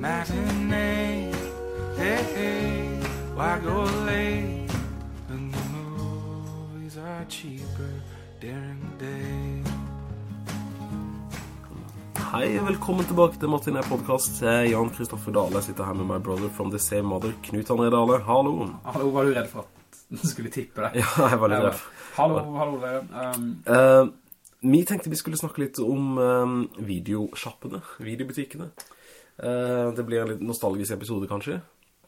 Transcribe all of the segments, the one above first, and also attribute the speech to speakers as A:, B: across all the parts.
A: matinee. Hey, hey, why go late when the movies are cheaper during the day?
B: Hei, velkommen tilbake til Martin er Jan Kristoffer Dale. Jeg sitter her med my brother from the same mother, Knut André Dale. Hallo.
C: Hallo, var du redd for at du skulle tippe deg?
B: Ja, jeg var litt redd.
C: Hallo, hallo, dere. Um,
B: Uh, vi tenkte vi skulle snakke litt om um, videoshoppene, videobutikkene. Eh, det blir en litt nostalgisk episode, kanskje.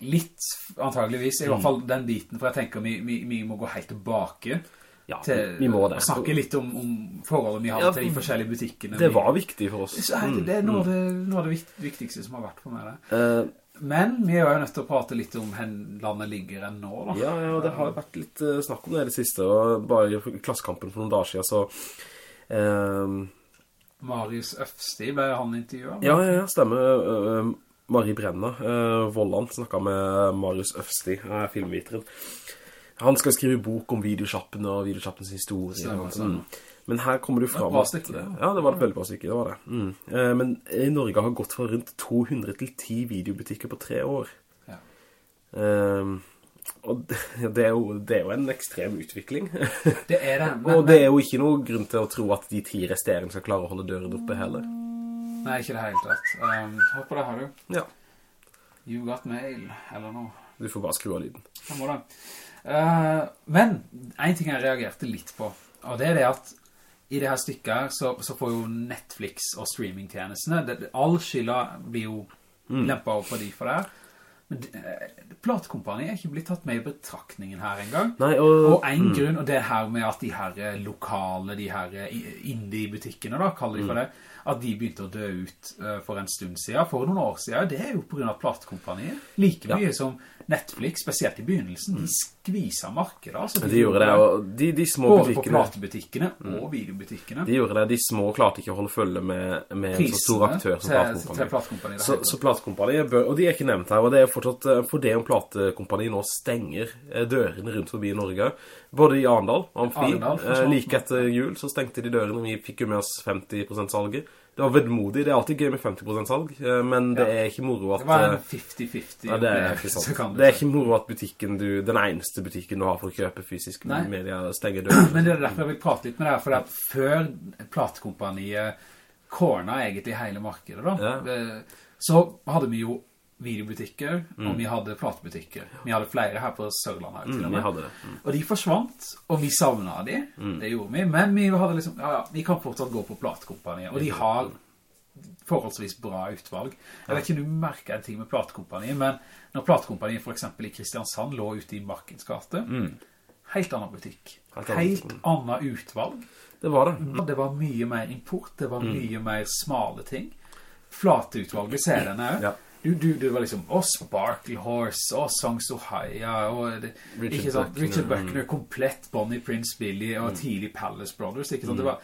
C: litt, antageligvis, i
B: Mm.
C: hvert fall den biten, for jeg tenker vi, vi, vi må gå helt tilbake
B: Ja,
C: til
B: vi må det.
C: Og snakke litt om, om forholdet vi har
B: Ja,
C: til de forskjellige butikkene.
B: Det var viktig for oss.
C: Så det, det er noe av det, noe av det viktigste som har vært for meg. Det.
B: Uh,
C: Men vi er jo nødt til å prate litt om hvor landet ligger enn nå, da.
B: ja, ja, det har vært litt eh, snakk om det i det siste, og bare i klassekampen for noen dager siden, så... eh,
C: Marius Øfsti ble han intervjuet.
B: Ja, ja, ja, stemmer. Uh, Marie Brenna, uh, Volland, snakket med Marius Øfsti, uh, filmviteren. Han skal skrive bok om videosjappen og videosjappens historie.
C: Stemmer, stemmer.
B: mm. Men her kommer du
C: var et
B: frem
C: bra
B: at...
C: stykke, ja.
B: Det var et veldig bra stykke, det var det. Mm. Uh, men i Norge har gått fra rundt 200 til 10 videobutikker på tre år.
C: Ja.
B: Uh, og det, er jo, det er jo en ekstrem utvikling.
C: Det er det. Men,
B: og det er jo ikke noe grunn til å tro at de ti resterende skal klare å holde døren oppe heller.
C: Nei, ikke det helt rett. Um, hør på det her, du.
B: Ja,
C: You got mail, eller noe.
B: du får bare skru av lyden.
C: Jeg må det. Uh, men, en ting jeg reagerte litt på, og det er det at i det her stykket så, så får jo Netflix og streamingtjenestene, all skylda blir jo lempet over på de for det her. Men uh, platekompaniet er ikke blitt tatt med i betraktningen her engang.
B: Nei, og...
C: Og en grunn, og det er her med at de her eh, lokale, de her eh, indie-butikkene da, kaller de for det, at de begynte å dø ut eh, for en stund siden, for noen år siden, det er jo på grunn av platekompaniet. Like
B: Ja.
C: mye som Netflix, spesielt i begynnelsen, de skvisa markedet. Altså,
B: De gjorde det, og de, de små
C: Både på
B: butikkene,
C: platebutikkene og videobutikkene.
B: de gjorde det, de små klarte ikke å holde følge med, med en så stor aktør som
C: platekompaniet.
B: Så, så platekompaniet bør, og de er ikke nevnt her, og det er fortsatt, eh, for det om platekompaniet nå stenger eh, dørene rundt forbi Norge, både i Arendal, Amfi,
C: Arendal,
B: like etter jul, så stengte de dørene, vi fikk jo med oss 50% salget. Det var vedmodig, det er alltid gøy med 50% salg, eh, men det er ikke moro at...
C: Det var en
B: eh,
C: 50-50.
B: Ja, det er ikke sant. Det er ikke moro at butikken du, den eneste butikken du har for å kjøpe fysisk
C: Nei.
B: media stenger døren.
C: Men det er derfor jeg vil prate litt med deg, for at før platekompaniet korna egentlig hele markedet da,
B: Ja.
C: eh, så hadde vi jo videobutikker,
B: Mm.
C: og vi hadde platebutikker. Vi hadde flere her på Sørlandet. til
B: Mm,
C: med.
B: vi hadde det. Mm.
C: Og de forsvant, og vi savnet de, det gjorde vi, men vi hadde liksom, ja, ja, vi kan fortsatt gå på platekompaniet, og de har forholdsvis bra utvalg. Jeg vet ikke om du merker en ting med platekompaniet, men når platekompaniet for eksempel i Kristiansand lå ute i Markens gate, helt annen butikk,
B: Helt
C: helt, annet utvalg.
B: Det var det.
C: Det var mye mer import, det var mye mer smale ting. Flateutvalget, CD-ene også.
B: Ja.
C: Du, du, det var liksom, å, Sparkle Horse, å, Songs of Haya, og det,
B: Richard
C: ikke sant,
B: Buckner,
C: Richard
B: mm.
C: Buckner, komplett Bonnie Prince Billy, og tidlig Palace Brothers, ikke sant, det var,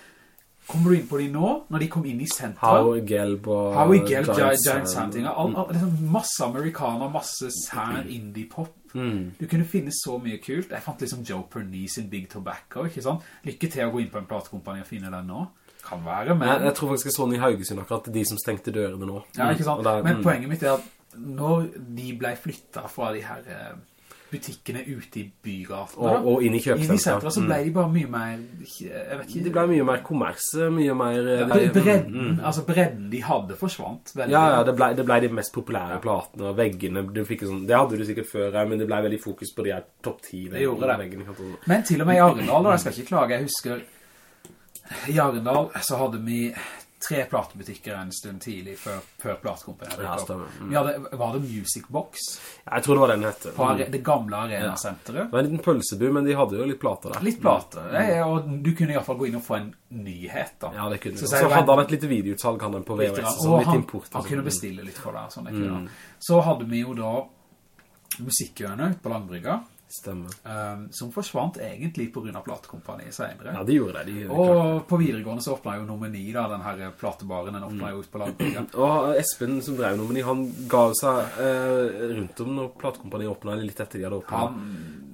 C: kommer du inn på de nå, når de kom inn i sentrum,
B: Howie Gelb og
C: Howie Gelb, Giant,
B: Giant
C: Sanding, all, all, liksom masse amerikaner, masse sær indie-pop.
B: Mm.
C: Du kunne finne så mye kult. Jeg fant liksom Joe Pernice in Big Tobacco, ikke sant? Lykke til å gå inn på en platekompani og finne den nå. Kan være, men...
B: Jeg, jeg tror faktisk det er sånn i Haugesund akkurat, de som stengte dørene nå.
C: Ja, ikke sant?
B: Der-
C: Men
B: mm.
C: poenget mitt er at når de ble flyttet fra de her eh, butikkene ute i bygatene,
B: Og- og inn i
C: senteret, så
B: Mm.
C: ble de bare mye mer, jeg vet ikke...
B: De ble mye mer kommers, mye mer...
C: Ja, bredden,
B: Mm.
C: altså bredden de hadde forsvant veldig.
B: Ja, ja, det ble, det ble de mest populære platene, og veggene, sånn, det hadde du sikkert før, men det ble veldig fokus på de her topp 10
C: Det gjorde det.
B: veggene.
C: Men til og med i Arendal, og jeg skal ikke klage, jeg husker i Arendal så hadde vi tre platebutikker en stund tidlig før, før platekompaniet.
B: Ja. Mm.
C: Vi hadde, var det Music Box
B: Jeg tror det var den hette.
C: på
B: Mm.
C: det gamle arenasenteret?
B: Det var en liten pølsebu, men de hadde jo litt plater der.
C: Litt plater, ja, og du kunne i hvert fall gå inn og få en nyhet da.
B: Ja, det kunne
C: Så
B: Så, så hadde han et lite videoutsalg, han på
C: Litt
B: VHS,
C: grann,
B: sånn litt
C: han,
B: import.
C: han
B: sånn.
C: kunne bestille litt for deg, sånn det kunne han. Så hadde vi jo da musikkhjørnet ute på Langbrygga,
B: Stemmer.
C: um, som forsvant egentlig på grunn av platekompaniet senere.
B: Ja, de gjorde det. De,
C: Og på videregående så åpnet jo Nomini da, den her platebaren, den åpnet jo ut på Langbrygga.
B: Og Espen som drev Nomini, han ga seg eh, rundt om når platekompaniet åpnet, litt etter de hadde åpnet.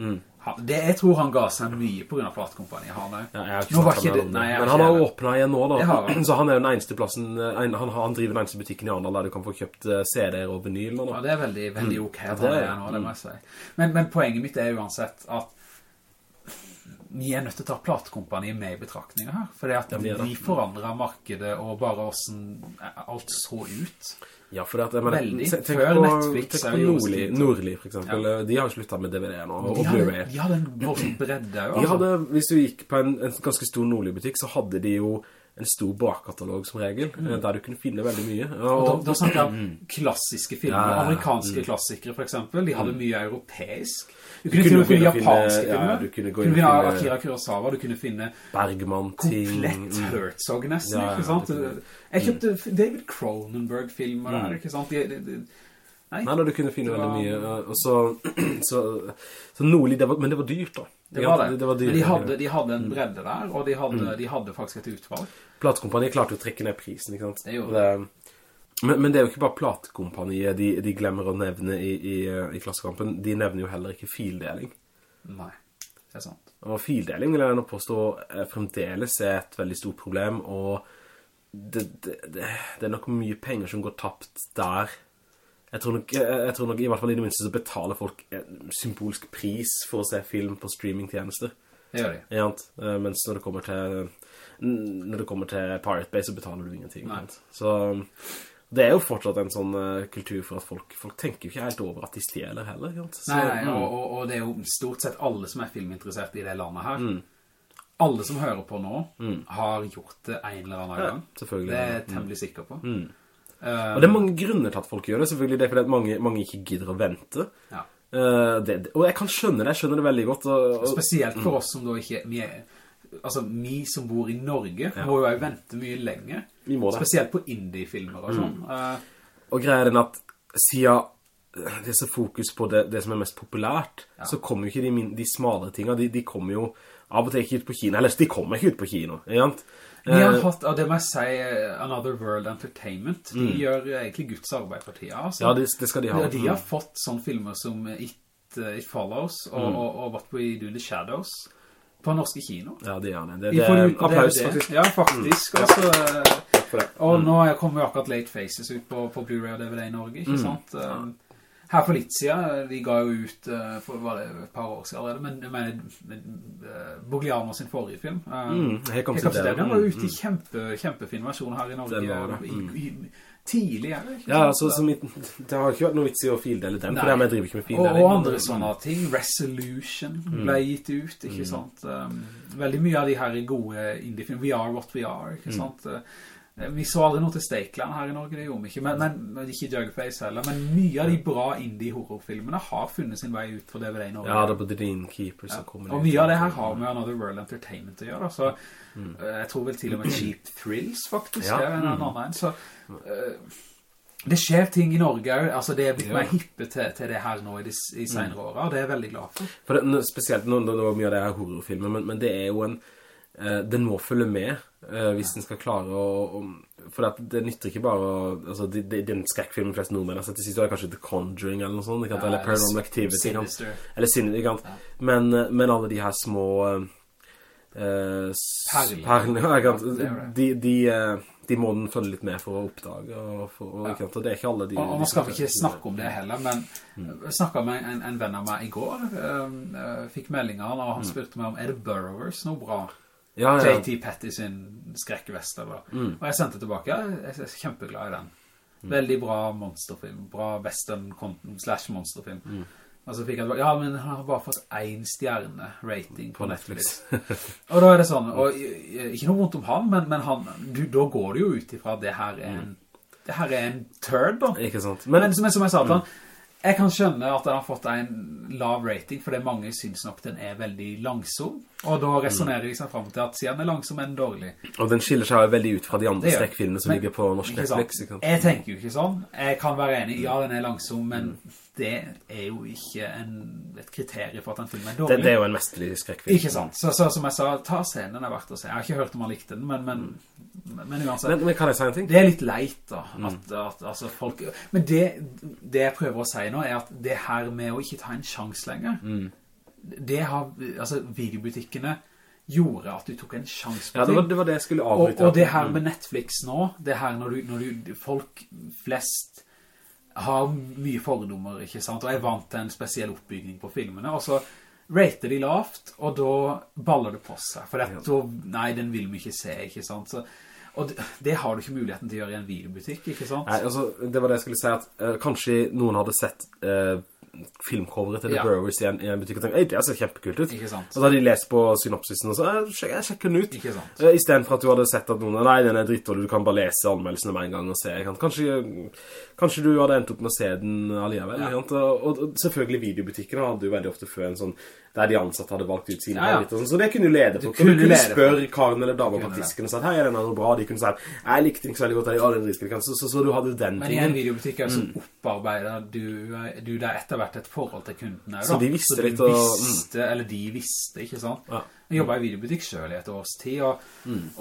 C: Han han, det, jeg tror han ga seg mye på grunn av platekompaniet, han er.
B: Ja,
C: Nå var ikke det, nei,
B: Men han har åpnet igjen nå da. Så han er jo den eneste plassen, eh, han, han driver den eneste butikken i Arendal der du kan få kjøpt eh, CD-er og vinyl nå da.
C: Ja, det er veldig, veldig ok at han
B: det-
C: er nå, det må jeg si. Men, men poenget mitt er uansett at vi er nødt til å ta platekompaniet med i betraktninger her, for det at
B: vi er
C: de forandret markedet og bare hvordan alt så ut.
B: Ja, for det at, mener,
C: Veldig.
B: tenk
C: Før
B: på,
C: Netflix
B: tenk på Nordli. Nordli for eksempel. Ja. De har jo sluttet med DVD nå, og Blu-ray.
C: de hadde en voldsom bredde altså.
B: hadde, hvis du gikk på en, en ganske stor Nordli-butikk, så hadde de jo en stor bakkatalog som regel, mm. der du kunne finne veldig mye.
C: Og, Og da, da snakker jeg om klassiske filmer,
B: Ja, ja, ja.
C: amerikanske klassikere for eksempel, de hadde mye europeisk. Du
B: kunne
C: kunne og med finne
B: japanske inn finne-
C: filmer.
B: du kunne
C: kunne finne Akira Kurosawa, du kunne finne
B: Bergman-ting.
C: komplett
B: mm.
C: Herzog nesten, ikke sant? Jeg kjøpte David Cronenberg-filmer
B: Mm.
C: der, ikke sant? De, de, de, nei,
B: Nei, da, du kunne finne
C: var,
B: veldig mye. eh, Og så, så, så Nordli, det var, men det var dyrt da.
C: Det var det.
B: Det, var dyrt.
C: Men de hadde, de hadde
B: Mm.
C: en bredde der, og de hadde, de hadde faktisk et utvalg.
B: Platekompaniet klarte å trekke ned prisen, ikke sant?
C: Det gjorde
B: det. Men, men det er jo ikke bare platekompaniet de, de glemmer å nevne i, i, i klassekampen. De nevner jo heller ikke fildeling.
C: Nei, det er sant.
B: Og fildeling vil jeg nå påstå eh, fremdeles er et veldig stort problem, og det, det, det, det er nok mye penger som går tapt der. Jeg tror, nok, jeg, tror nok i hvert fall i det minste så betaler folk en symbolsk pris for å se film på streamingtjenester.
C: Det gjør de.
B: Ja. Eh, mens når det kommer til når det kommer til Pirate Bay så betaler du ingenting. Så det er jo fortsatt en sånn uh, kultur for at folk, folk tenker jo ikke helt over at de stjeler heller. Så,
C: Nei, nei,
B: mm.
C: og, og, det er jo stort sett alle som er filminteressert i det landet her.
B: Mm.
C: Alle som hører på nå har gjort det en eller annen gang. Det er jeg
B: Mm.
C: temmelig sikker på.
B: Mm. Og det er mange grunner til at folk gjør det. Selvfølgelig det er fordi at mange, mange ikke gidder å vente.
C: ja.
B: Eh, det, og jeg kan skjønne det, jeg skjønner det veldig godt. Og, og,
C: Spesielt for oss som da ikke, vi er, altså vi som bor i Norge, må jo vente mye lenger.
B: vi må det.
C: Spesielt på indie-filmer og sånn. Eh,
B: Og greia er den at siden det er så fokus på det, det som er mest populært, så kommer jo ikke de, de smale tingene, de, de kommer jo av og til ikke ut på kino, eller de kommer ikke ut på kino, ikke sant?
C: Vi har
B: Eh,
C: hatt, det må jeg si, eh, Another World Entertainment, de gjør egentlig Guds arbeid for tida. Altså.
B: ja, det, det skal de ha.
C: Ja, de har fått sånne filmer som It, It Follows og,
B: Mm.
C: og, og What We Do in the Shadows på norske kino.
B: Ja, det gjør det. Det, det er applaus, faktisk.
C: Ja, faktisk. Altså, eh,
B: Takk for det.
C: og nå kommer jo akkurat Late Faces ut på, på Blu-ray og DVD i Norge,
B: Mm.
C: ikke sant? Um, Her for litt siden, de ga jo ut, uh, for var det et par år siden allerede, men jeg mener, uh, Bogliano sin forrige film. Uh,
B: Mm, helt kom
C: jeg
B: til
C: kan si
B: det.
C: det, den var jo
B: Mm,
C: ute i kjempe, kjempefin versjon her i Norge.
B: Var mm.
C: i, i, tidlig, er ikke
B: Ja, altså, så mitt, det har ikke vært noe vits i å fildele den, for
C: Nei.
B: jeg driver ikke med fildeling.
C: og andre sånne ting. Resolution
B: Mm.
C: ble gitt ut, ikke sant? Um, veldig mye av de her gode indie-film. We are what we are,
B: Mm.
C: ikke sant? Uh, vi så aldri noe til Stakeland her i Norge, det gjorde vi ikke. Men, men, ikke Jugface heller. Men mye av de bra indie-horrorfilmene har funnet sin vei ut på DVD i Norge.
B: Ja, det er på Dreamkeeper Dream Keeper
C: Ja.
B: som kommer
C: Og mye av det her har med Another World Entertainment å gjøre. Så
B: Mm.
C: uh, jeg tror vel til og med Cheap Thrills faktisk
B: Ja.
C: er en annen en. Så uh, det skjer ting i Norge. Altså det er blitt
B: Ja.
C: mer hippe til, til det her nå i, de, i senere året, og det er jeg veldig glad for.
B: For det, spesielt nå, nå mye av det er horrorfilmer, men, men det er jo en... eh, den må følge med eh, hvis den skal klare å... for det, det nytter ikke bare å... Altså, det, det, den skrekkfilmen flest nordmenn har sett til sist, er kanskje The Conjuring eller noe sånt, ikke sant? eller Paranormal Activity?
C: Sinister.
B: Eller Sinister, sant? Men, eh, men alle de her små... Uh,
C: Perler.
B: Ja?
C: Ja, det er det.
B: De, de, de må den følge litt med for å oppdage, og, for, og, og det er ikke alle de...
C: Og, og nå skal ikke snakke om det heller, men
B: Mm.
C: jeg snakket med en, en venn av meg i går, uh, fikk meldinger, og
B: Mm.
C: han spurte meg om, er det Burrowers noe bra?
B: Ja, ja.
C: JT Petty sin skrekkvest.
B: Mm.
C: Og jeg sendte tilbake, jeg er kjempeglad i den. Veldig bra monsterfilm, bra western slash monsterfilm.
B: Mm.
C: Og så fikk jeg ja, men han har bare fått en stjerne rating på,
B: På
C: Netflix. Og da er det sånn, og eh, ikke noe vondt om han, men, men han, du, da går det jo ut ifra at det her er en, det her er en turd da.
B: Ikke sant?
C: Men,
B: Men,
C: som, jeg- som jeg sa til han, jeg kan skjønne at den har fått en lav rating, fordi mange synes nok den er veldig langsom. Og da resonerer vi seg frem til at siden den er langsom, er den dårlig.
B: og den skiller seg veldig ut fra de andre skrekkfilmene som
C: Men-
B: ligger på norsk Netflix.
C: Jeg tenker jo ikke sånn. Jeg kan være enig, ja, den er langsom, men det er jo ikke en, et kriterium for at en film er dårlig.
B: det er jo en mesterlig skrekkfilm.
C: Ikke sant? Så, så som jeg sa, ta scenen, den er verdt å se. Jeg har ikke hørt om han likte den, men, men, men uansett.
B: Men, men kan jeg si en ting?
C: Det er litt leit da,
B: Mm.
C: at, at altså, folk... Men det, det jeg prøver å si nå er at det her med å ikke ta en sjans lenger,
B: Mm.
C: det har, altså videobutikkene gjorde at du tok en sjans på
B: Ja, det var det, var det jeg skulle
C: Og, og det her med Netflix nå, det her når du, når du folk flest har mye fordommer, ikke sant, og jeg vant til en spesiell oppbygning på filmene, og så rater de lavt, og da baller det på seg, for det, ja. nei, den vil vi ikke se, ikke sant, så, og det, det har du ikke muligheten til å gjøre i en videobutikk, ikke sant?
B: Nei, altså, det var det jeg skulle si, at uh, kanskje noen hadde sett Uh, filmcoveret til The
C: Ja.
B: Brewers i en, i en butikk og tenkte, «Ei, det ser kjempekult ut.
C: Ikke sant.
B: Og så hadde de lest på synopsisen og så, «Eh, jeg sjekker den ut.
C: Ikke sant.
B: Eh, I stedet for at du hadde sett at noen, nei, den er drittålig, du kan bare lese anmeldelsene med en gang og se. Kanskje, kanskje du hadde endt opp med å se den alligevel.
C: Ja.
B: Og, og, selvfølgelig videobutikkene hadde jo veldig ofte før en sånn, der de ansatte hadde valgt ut sine
C: Ja, ja.
B: sånn, Så det kunne jo lede
C: Du kunne
B: du kunne spørre karen eller damer på disken og sa, hei, er den noe bra? De kunne si, jeg likte den ikke så veldig godt, jeg ja, den dritspill. Så, så, så du hadde jo den
C: Men i en videobutikk er det så opparbeidet du, du der etter hvert et forhold til kundene. da.
B: Så de visste
C: de
B: litt, og-
C: visste, eller de visste, ikke sant?
B: Ja.
C: Jeg jobbet i videobutikk selv i et års tid, og,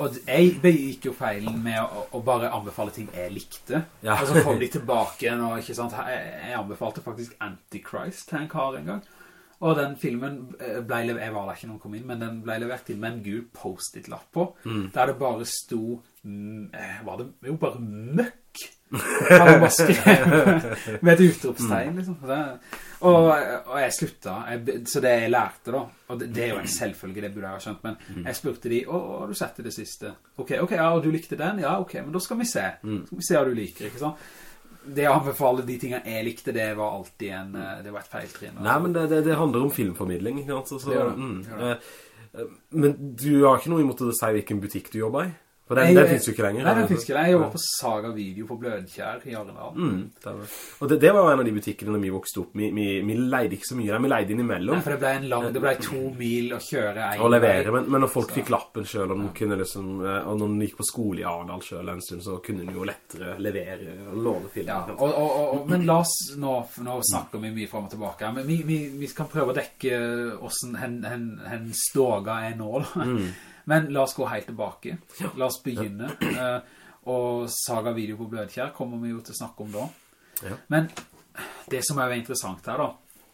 C: og jeg begikk jo feilen med å, å bare anbefale ting jeg likte.
B: Ja.
C: Og så kom de tilbake igjen, og ikke sant, jeg, jeg anbefalte faktisk Antichrist til en kar en gang. Og den filmen eh, ble levert, jeg var der ikke noen kom inn, men den ble levert inn med en gul post-it-lapp på, der det bare sto, mm, eh, var det jo bare møkk? Skrevet med et utropstegn, liksom. Det, og, og jeg slutta, jeg, så det jeg lærte da, og det, det er jo en selvfølge, det burde jeg ha skjønt, men jeg spurte de, å, å, har du sett det siste? Ok, ok, ja, og du likte den? Ja, ok, men da skal vi se. Skal vi se hva du liker, ikke sant? Det å anbefale de tingene jeg likte, det var alltid en, eh, det var et feiltrinn.
B: Nei, men det, det, det handler om filmformidling, ikke sant? Så, så,
C: Det gjør det,
B: mm, eh, eh, men du har ikke noe imot å si hvilken butikk du jobber i? For den,
C: Jeg-
B: den finnes jo ikke lenger.
C: Nei, den finnes ikke lenger. Jeg jobber på Saga Video på Blødkjær i Arendal.
B: Mm, det. Og det, det var en av de butikkene når vi vokste opp. Vi, vi, vi leide ikke så mye der, vi leide innimellom.
C: Nei, for det ble en lang, det ble to mil å kjøre en
B: Og levere, men, men når folk fikk lappen selv, og, ja. liksom, eh, og når de gikk på skole i Arendal selv en stund, så kunne de jo lettere levere og låne film.
C: Ja, og, og, men la oss, nå, nå snakker vi mye frem og tilbake, men vi, vi, vi kan prøve å dekke hvordan hen, hen, hen ståga er nå. Da. Men la oss gå helt tilbake. La oss begynne. Eh, og Saga Video på Blødkjær kommer vi jo til å snakke om da.
B: Ja.
C: Men det som er jo interessant her da,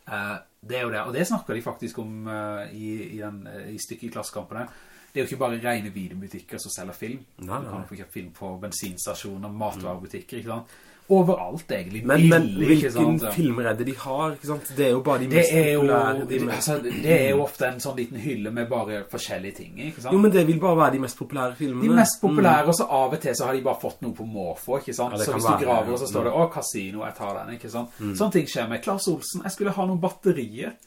C: eh, det er jo det, og det snakker de faktisk om eh, i, i, den, i stykket i Klassekampen her. Det er jo ikke bare rene videobutikker som selger film.
B: Nei, nei,
C: Du kan
B: jo
C: få kjøpt film på bensinstasjoner, matvarebutikker, ikke sant? Overalt egentlig.
B: Men, men hvilken
C: sant? Ja.
B: filmer er de har, ikke sant? Det er jo bare de mest
C: jo,
B: populære. De mest...
C: altså, det er jo ofte en sånn liten hylle med bare forskjellige ting, ikke sant?
B: Jo, men det vil bare være de mest populære filmene.
C: De mest populære, og så av og til så har de bare fått noe på måfå, ikke sant?
B: Ja,
C: så hvis du
B: være,
C: graver, så står det, å, kasino, jeg tar den, ikke sant? Sånne ting skjer med Klaas Olsen, jeg skulle ha noen batterier.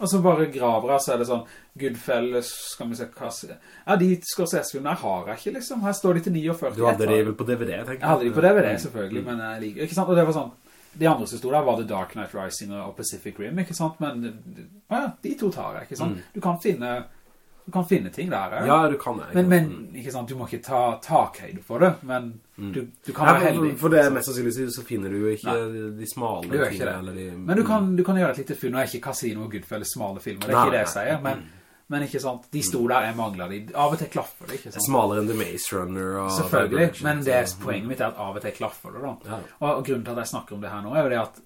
C: Og så bare graver jeg, så er det sånn, Goodfellas, skal vi se, hva sier Ja, de Scorsese-filmene har jeg ikke, liksom. Her står de til 49.
B: Du hadde de vel på DVD, tenker jeg.
C: Jeg hadde de på DVD, selvfølgelig, men jeg liker, ikke sant? Og det var sånn, de andre som stod der var The Dark Knight Rising og Pacific Rim, ikke sant? Men, ja, de to tar jeg, ikke sant? Du kan finne, du kan finne ting der, ja.
B: Ja, du kan det.
C: Men, men, ikke sant, du må ikke ta takhøyde for det, men du, du kan
B: Nei,
C: være heldig.
B: for, det er mest sannsynlig så finner du jo ikke de smale tingene,
C: det.
B: eller de...
C: Men du kan, du kan gjøre et lite funn, og er ikke Casino og Goodfellas smale filmer, det er
B: Nei,
C: ikke det jeg sier, men, men ikke sant, de sto der, jeg mangler de, av og til klaffer det, ikke sant?
B: Smalere enn The Maze Runner
C: Selvfølgelig, men det er poenget mitt er at av og til klaffer det da.
B: Ja.
C: Og grunnen til at jeg snakker om det her nå er jo det at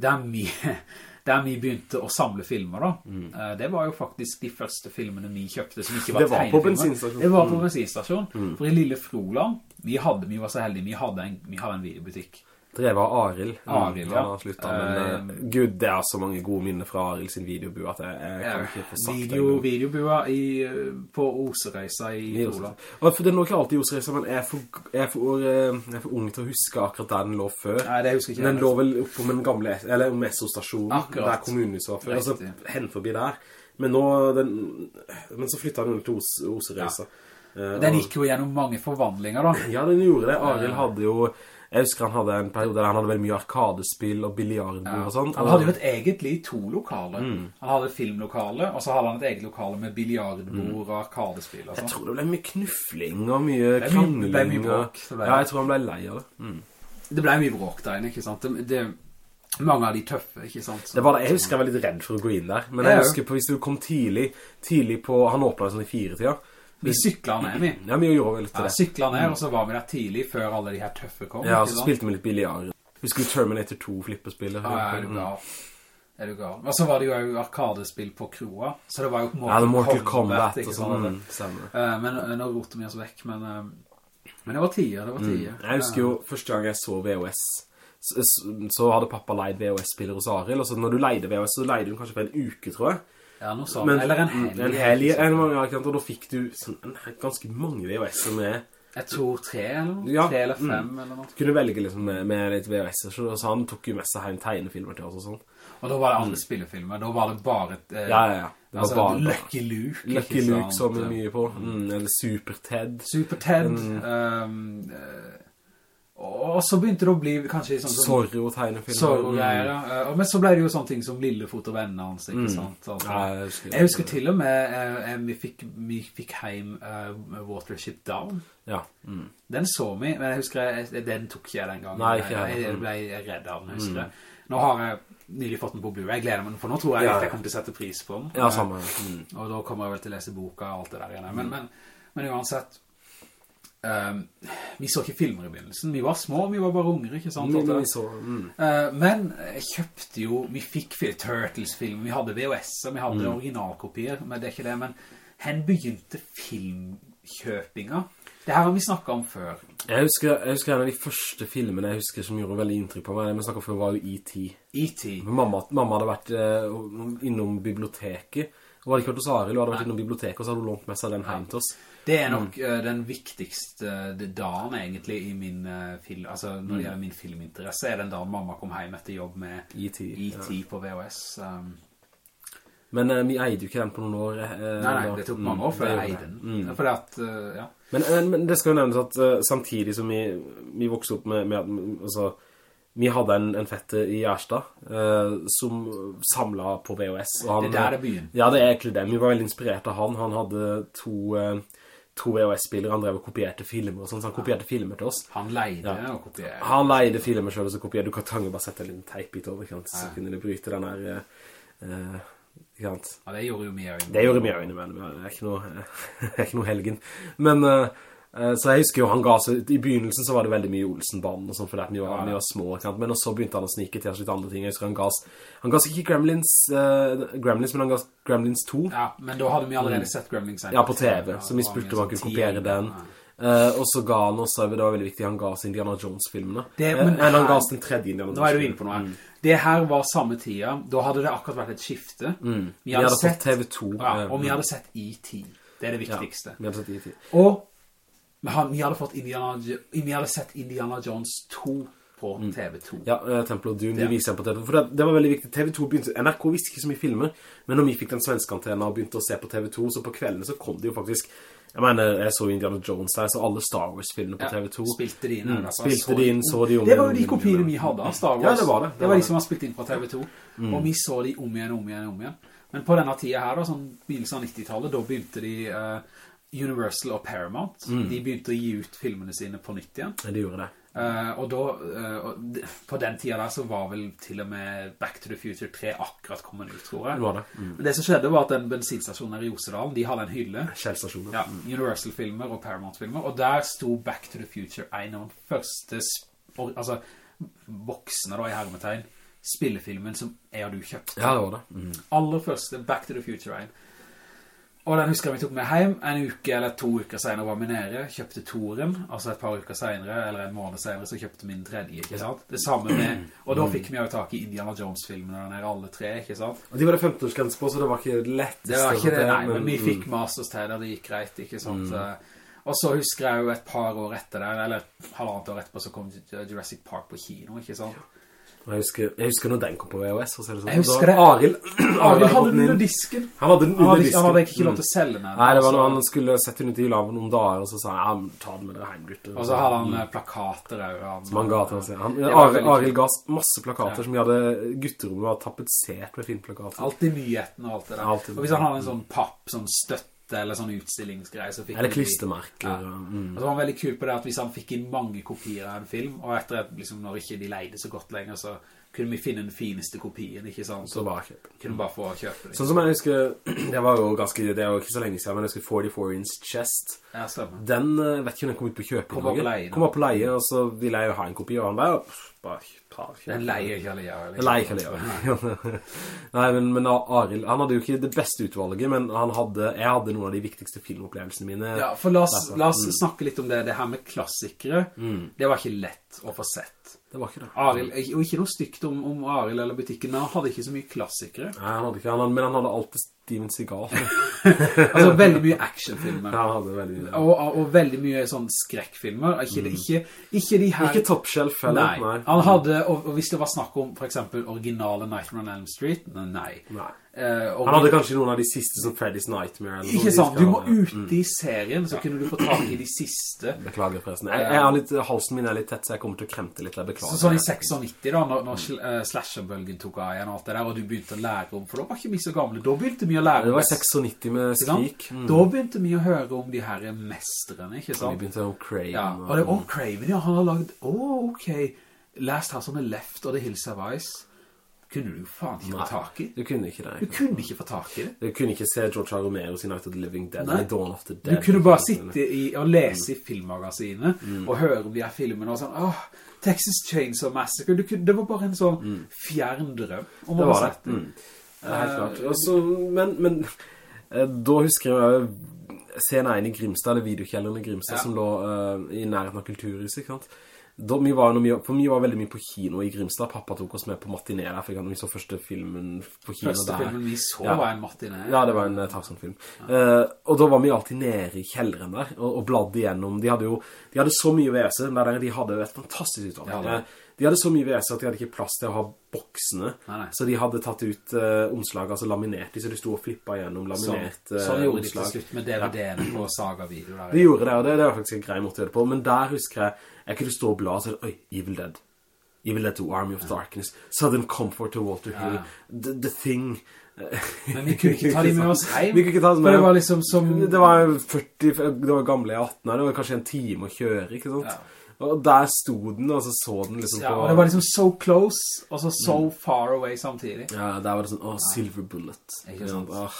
C: der vi, der vi begynte å samle filmer da, Mm. det var jo faktisk de første filmene vi kjøpte som ikke var
B: Det var på bensinstasjon.
C: Det var på bensinstasjon. For i Lille Froland, vi, hadde, vi var så heldige, vi hadde en, vi hadde en videobutikk.
B: Drevet av Aril.
C: Aril, ja.
B: Han sluttet, men uh, Gud, det er så mange gode minner fra Aril sin videobu at jeg, jeg kan ikke få sagt
C: Video,
B: det.
C: videobua i, eh, på Osereisa i. Froland.
B: For det er ikke alltid Osereisa, men jeg er, for, jeg, er for, jeg er for ung til å huske akkurat der den lå før.
C: Nei, det husker ikke
B: Den
C: jeg.
B: lå vel oppe om den gamle, eller om Esso-stasjonen,
C: Akkurat.
B: der kommunhuset var før, altså hen forbi der. Men nå, den, men så flyttet den til Os, Osereisa. Eh,
C: Den gikk jo gjennom mange forvandlinger da.
B: Ja, den gjorde det. Aril hadde jo Jeg husker han hadde en periode der han hadde veldig mye arkadespill og biljardbord og sånt.
C: Han hadde jo et egentlig to lokaler.
B: Mm.
C: Han hadde filmlokale, og så hadde han et eget lokale med biljardbord og arkadespill og
B: sånt.
C: Jeg
B: tror det ble mye knuffling og mye
C: krangling. det ble mye bråk,
B: Ja, jeg tror han ble lei av det. Mm.
C: Det ble mye bråk der inne, ikke sant? Det, det, mange av de tøffe, ikke sant? Så-
B: Det var det. Jeg husker jeg var litt redd for å gå inn der. Men
C: Ja,
B: jeg husker på hvis du kom tidlig, tidlig på, han åpnet sånn i fire tida.
C: Vi sykla ned, vi.
B: Ja, vi gjorde vel litt til
C: Ja,
B: det.
C: sykla ned, og så var vi der tidlig, før alle de her tøffe kom.
B: Ja, så spilte vi litt biljard. Vi skulle Terminator 2 flippespillet?
C: Ja, ja, er du
B: Mm.
C: gal. Er du gal? Og så var det jo arkadespill på kroa, så det var jo
B: Ja, det er Mortal Kombat
C: Kombat
B: og sånn. Mm.
C: Eh, men eh, nå roter vi oss vekk, men, eh, men det var tider, det var tider.
B: Mm. Jeg husker jo første gang jeg så VHS, så, hadde pappa leid VHS-spiller hos Aril, og så når du leide VHS, så leide hun kanskje for en uke, tror jeg.
C: Ja, noe sånt.
B: Men,
C: Eller en
B: mm,
C: helg.
B: En helg, en mange, ja, og da fikk du sånn, en, ganske mange VHS-er med,
C: Jeg tror tre eller noe.
B: Ja,
C: Tre eller
B: mm.
C: fem eller noe.
B: du kunne velge liksom med, med litt VHS-er, så, så han tok jo med seg hjem tegnefilmer til oss og sånn.
C: Og da var det alle spillefilmer. Da var det bare... eh,
B: Ja, ja, ja. Det var
C: altså,
B: bare
C: Lucky Luke.
B: Lucky Luke så vi mye på. Mm, eller Super Ted.
C: Super Ted.
B: Mm.
C: ehm, eh, og så begynte det å bli kanskje sånn som...
B: Zorro-tegnefilmer.
C: Sorro-greier, ja. Eh, Men så ble det jo sånne ting som Lillefot og vennene hans, ikke
B: Mm.
C: sant? Altså,
B: Ja, jeg husker,
C: jeg husker til og med eh, eh, vi, fikk, vi fikk hjem uh, Watership Down.
B: Ja. Mm.
C: Den så vi, men jeg husker jeg, den tok ikke jeg den gangen.
B: Nei, ikke jeg
C: jeg, ble redd av den, husker jeg. Nå har jeg nylig fått den på Blu-ray, jeg gleder meg, for nå tror jeg
B: Ja, ja.
C: jeg kommer til å sette pris på den.
B: Ja,
C: Eh,
B: samme. Mm.
C: Og da kommer jeg vel til å lese boka og alt det der igjen. Men, men, men uansett, ehm, vi så ikke filmer i begynnelsen. Vi var små, vi var bare unger, ikke sant?
B: Vi så, mm.
C: uh, men jeg kjøpte jo, vi fikk Turtles-film, vi hadde VHS-er, vi hadde originalkopier, men det er ikke det, men hen begynte filmkjøpinga? Det her har vi snakket om før.
B: Jeg husker, jeg husker en av de første filmene jeg husker som gjorde veldig inntrykk på meg, det vi snakket om før var jo E.T.
C: E.T.
B: Mamma, mamma hadde vært uh, innom biblioteket, og hadde ikke vært hos Aril, og hadde vært innom biblioteket, og så hadde hun lånt med seg den hjem til oss.
C: Det er nok eh, den viktigste uh, dagen egentlig i min eh, film, altså når det gjelder min filminteresse, er den dagen mamma kom hjem etter jobb med
B: E.T.
C: Ja. på VHS. Um,
B: Men uh, vi eide jo ikke den på noen år. eh,
C: nei, nei, det tok
B: Mm,
C: mange år før jeg eide den.
B: Mm.
C: Fordi at, eh, ja.
B: Men, men, det skal jo nevnes at eh, samtidig som vi, vi vokste opp med, med altså, vi hadde en, en fette i Gjerstad eh, som samlet på VHS. Han,
C: Det er der det begynte.
B: Ja, det er egentlig det. Vi var veldig inspirert av han. Han hadde to, eh, to VHS-spillere, han drev og kopierte filmer og sånn, så han kopierte filmer til oss.
C: Han leide
B: Ja.
C: og kopierte.
B: Han leide filmer selv, og så kopierte. Du kan tange bare sette en liten teipbit over, ikke sant? Så kunne du bryte den her, eh, eh, sant?
C: Ja, det gjorde jo mye øyne.
B: Det gjorde mye øyne, men det er ikke noe, er ikke noe helgen. Men, eh, eh, så jeg husker jo han ga seg, i begynnelsen så var det veldig mye Olsenbanen og sånn, fordi at vi var,
C: Ja.
B: vi var små, sant? Men så begynte han å snike til litt andre ting. Jeg husker han ga seg, han ga seg ikke Gremlins, uh, Gremlins, men han ga Gremlins 2.
C: Ja, men da hadde vi allerede sett Gremlins.
B: Mm. Ja, på TV, så vi spurte om han kunne kopiere den.
C: Ja.
B: Eh, og så ga han også, det var veldig viktig, han ga oss Indiana Jones-filmene. Eh,
C: men
B: Eller han ga oss den tredje Indiana
C: Nå er du inne på noe. her Det her var samme tida. Da hadde det akkurat vært et skifte.
B: Mm. Vi hadde sett TV2.
C: Ja,
B: eh,
C: og vi hadde sett E.T. Det er det viktigste.
B: ja, vi hadde sett E.T.
C: Og vi hadde, vi hadde fått Indiana, vi hadde sett Indiana Jones 2 på TV2.
B: Mm. Ja, uh, Temple of Doom,
C: det.
B: de viser på TV2. For det, det var veldig viktig. TV2 begynte, NRK visste ikke så mye filmer, men når vi fikk den svenske antena og begynte å se på TV2, så på kveldene så kom det jo faktisk, jeg mener, jeg så Indiana Jones der, så alle Star Wars-filmer på
C: Ja,
B: TV2.
C: Spilte de inn.
B: Mm,
C: altså,
B: spilte de inn, så de om
C: Det var jo de kopiene vi hadde av Star Wars.
B: Ja, det var det, det
C: Det
B: var
C: de som var spilt inn på TV2. Og vi så de om igjen, om igjen, om igjen. Men på denne tida her da, sånn begynnelsen av 90-tallet, da begynte de, eh, Universal og Paramount,
B: Mm.
C: de begynte å gi ut filmene sine på nytt igjen.
B: Ja, de gjorde det.
C: Uh, og da, uh, på den tiden der så var vel til og med Back to the Future 3 akkurat kommet ut, tror jeg.
B: Det var det. Mm.
C: Men det som skjedde var at den bensinstasjonen her i Osedalen, de hadde en hylle.
B: Shell-stasjoner.
C: Ja, Universal-filmer og Paramount-filmer, og der sto Back to the Future en av den første, altså, voksne da i hermetegn, spillefilmen som jeg og du kjøpte.
B: Ja, det var det. Mm.
C: Aller første Back to the Future 1. Og den husker jeg vi tok med hjem, en uke eller to uker senere var vi nede, kjøpte toren, altså et par uker senere, eller en måned senere, så kjøpte vi den tredje, ikke sant? Det samme med, og da fikk vi jo tak i Indiana Jones-filmene, den her alle tre, ikke sant?
B: Og de var det 15-årsgrense på, så det var ikke det letteste.
C: Det var ikke det, nei, men vi
B: mm.
C: fikk Masters til det, det gikk greit, ikke sant? Eh, Og så husker jeg jo et par år etter det, eller halvannet år etterpå, så kom Jurassic Park på kino, ikke sant?
B: Jeg husker, jeg husker når den kom på VHS, for å sånn.
C: Jeg husker det. Aril,
B: Aril
C: hadde
B: den
C: under disken.
B: Han hadde den under disken.
C: han hadde ikke lov
B: Mm.
C: til å selge den.
B: Nei, det var når han skulle sette den ut i laven noen dager, og så sa han, ja, ta den med dere hjem, gutter.
C: Og så hadde han mm. plakater han,
B: Som han ga til oss. ja.
C: Aril
B: Arild ga masse plakater
C: Ja.
B: som vi hadde, gutterommet var tapetsert med filmplakater.
C: Alltid nyheten og alt det der.
B: Alltid.
C: Og hvis han hadde en sånn papp, sånn støtte eller sånn utstillingsgreier. så
B: Eller klistermerker.
C: Ja.
B: Mm.
C: Det var veldig kult på det at hvis han fikk inn mange kopier av en film, og etter at liksom, når ikke de leide så godt lenger, så kunne vi finne den fineste kopien, ikke sant?
B: Så bare kjøp.
C: kunne bare få kjøpe det.
B: Sånn som jeg husker, det var jo ganske, det er jo ikke så lenge siden, men jeg husker 44 inch chest.
C: Ja, stemmer.
B: Den, eh, vet ikke om den kom ut på kjøp i
C: Kom bare på leie, Kommer
B: Kom bare på leie, og så ville jeg jo ha en kopi, og han bare, ta, kjøp.
C: Den leier ikke alle gjør.
B: Den leier ikke alle ja. Nei, men, men Aril, han hadde jo ikke det beste utvalget, men han hadde, jeg hadde noen av de viktigste filmopplevelsene mine.
C: Ja, for la oss, la oss snakke litt om det, det her med klassikere. Det var ikke lett å få sett.
B: Det var ikke det.
C: Aril, og ikke noe stygt om, om Aril eller butikken, men han hadde ikke så mye klassikere.
B: Nei, han hadde ikke, han hadde, men han hadde alltid Steven Seagal.
C: Altså, veldig mye actionfilmer.
B: Ja, det er veldig mye.
C: Og, og, og veldig mye sånn skrekkfilmer. Ikke, ikke, ikke de her...
B: Ikke Top Shelf heller,
C: Nei.
B: nei.
C: Han hadde, og, og hvis det var snakk om for eksempel originale Nightmare on Elm Street, nei.
B: Nei.
C: Eh,
B: Han hadde kanskje noen av de siste som Freddy's Nightmare.
C: Ikke sant, du må ute i serien, så kunne du få tak i de siste.
B: Beklager forresten. Jeg, jeg litt, halsen min er litt tett, så jeg kommer til å kremte litt. Jeg
C: Så, sånn i 96 da, når, når eh, slasherbølgen tok av igjen og alt det der, og du begynte å lære om, for da var ikke vi så gamle, da begynte vi å lære
B: Det
C: om
B: var
C: mest-
B: 96 med skrik. Mm.
C: Da begynte vi å høre om de her mestrene, ikke
B: Vi
C: sant?
B: begynte om Craven
C: Ja, og det, oh, Craven, ja, han har laget åh, ok, Last House on the Left og The Hills Have Ice, kunne du jo faen ikke få tak i?
B: Du kunne ikke
C: Du
B: det.
C: kunne ikke få tak i det.
B: Du kunne ikke se George. Romero sin Night of the Living Dead
C: Nei.
B: eller Dawn of the
C: Du kunne bare sitte i, og lese i filmmagasinet
B: Mm.
C: og høre om de her filmene og sånn, åh, Texas Chainsaw Massacre, du kunne, det var bare en sånn fjern drøm
B: Mm. Det var det. Mm. Er helt klart. Og så- men, men eh, da husker jeg jo scenen i Grimstad, eller videokjelleren i Grimstad,
C: Ja.
B: som lå uh, i nærheten av kulturhuset, ikke sant? Da, vi var, vi, for vi var veldig mye på kino i Grimstad. Pappa tok oss med på matiné der, for vi så første filmen på kino
C: Første
B: der.
C: filmen vi så
B: Ja.
C: var en matiné.
B: Ja, det var en uh, Tarzan-film. Eh, og da var vi alltid nede i kjelleren der, og, og bladde igjennom. De hadde jo de hadde så mye VS, der de hadde et fantastisk utvalg.
C: Ja,
B: de hadde så mye VS at de hadde ikke plass til å ha boksene.
C: Nei, nei.
B: Så de hadde tatt ut uh, omslag, altså laminert de, så de sto og flippet gjennom
C: Sånn,
B: laminert omslag.
C: sånn gjorde de til slutt med DVD-ene på Saga-video. der.
B: De gjorde det, og det, det var faktisk en grei måte å gjøre det på. Men der husker jeg, jeg kunne stå og bla og si, oi, Evil Dead. Evil Dead 2, Army of Darkness, Southern Comfort to Walter Hill,
C: Ja.
B: The, The Thing.
C: Men vi kunne ikke ta dem med oss hjem.
B: Vi kunne ikke ta dem
C: For det var liksom som...
B: Det var 40, det var gamle 18 det var kanskje en time å kjøre, ikke sant?
C: Ja.
B: Og der sto den, og så så den liksom
C: Ja,
B: på...
C: og det var liksom so close, og så so far away samtidig.
B: Ja, der var det sånn, åh, Silver Bullet.
C: Ikke sant?
B: Åh,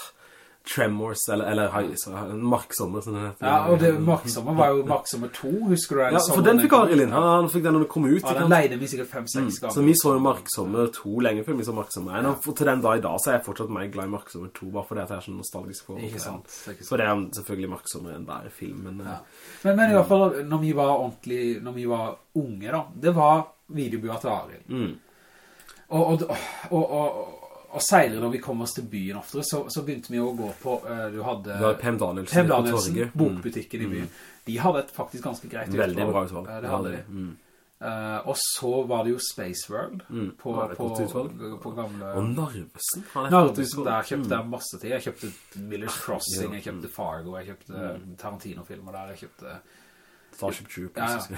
B: Tremors, eller, eller Mark Sommer, som den heter.
C: Ja, og det Marksommer var jo Marksommer 2, husker du den?
B: Ja, for den fikk inn. Han, han fikk den når den kom ut,
C: Ja, den leide vi sikkert 5-6 ganger.
B: Så vi så jo Mark Sommer 2 lenge før vi så Mark Sommer 1, og til den dag i dag så er jeg fortsatt meg glad i Mark Sommer 2, bare fordi at jeg er sånn nostalgisk for
C: Ikke sant, det ikke sant.
B: For det er selvfølgelig Mark Sommer en bedre film, men...
C: Ja.
B: eh,
C: Men, men i hvert fall, når vi var ordentlig, når vi var unge da, det var videobua til Aril.
B: Mm.
C: Og, og, og, og, og senere når vi kom oss til byen oftere, så, så begynte vi å gå på, uh, du hadde...
B: Det var Pem Danielsen,
C: Pem Danielsen,
B: bokbutikken Mm.
C: bokbutikken i byen. De hadde et faktisk ganske greit utvalg.
B: Veldig bra utvalg.
C: Eh, Det hadde de.
B: Mm.
C: Uh, og så var det jo Space World
B: Mm.
C: på, på, på gamle...
B: Og Narvesen.
C: Narvesen, der kjøpte jeg
B: Mm.
C: masse ting. Jeg kjøpte Miller's Crossing, jeg kjøpte Fargo, jeg kjøpte Tarantino-filmer der, jeg kjøpte...
B: Starship Troopers.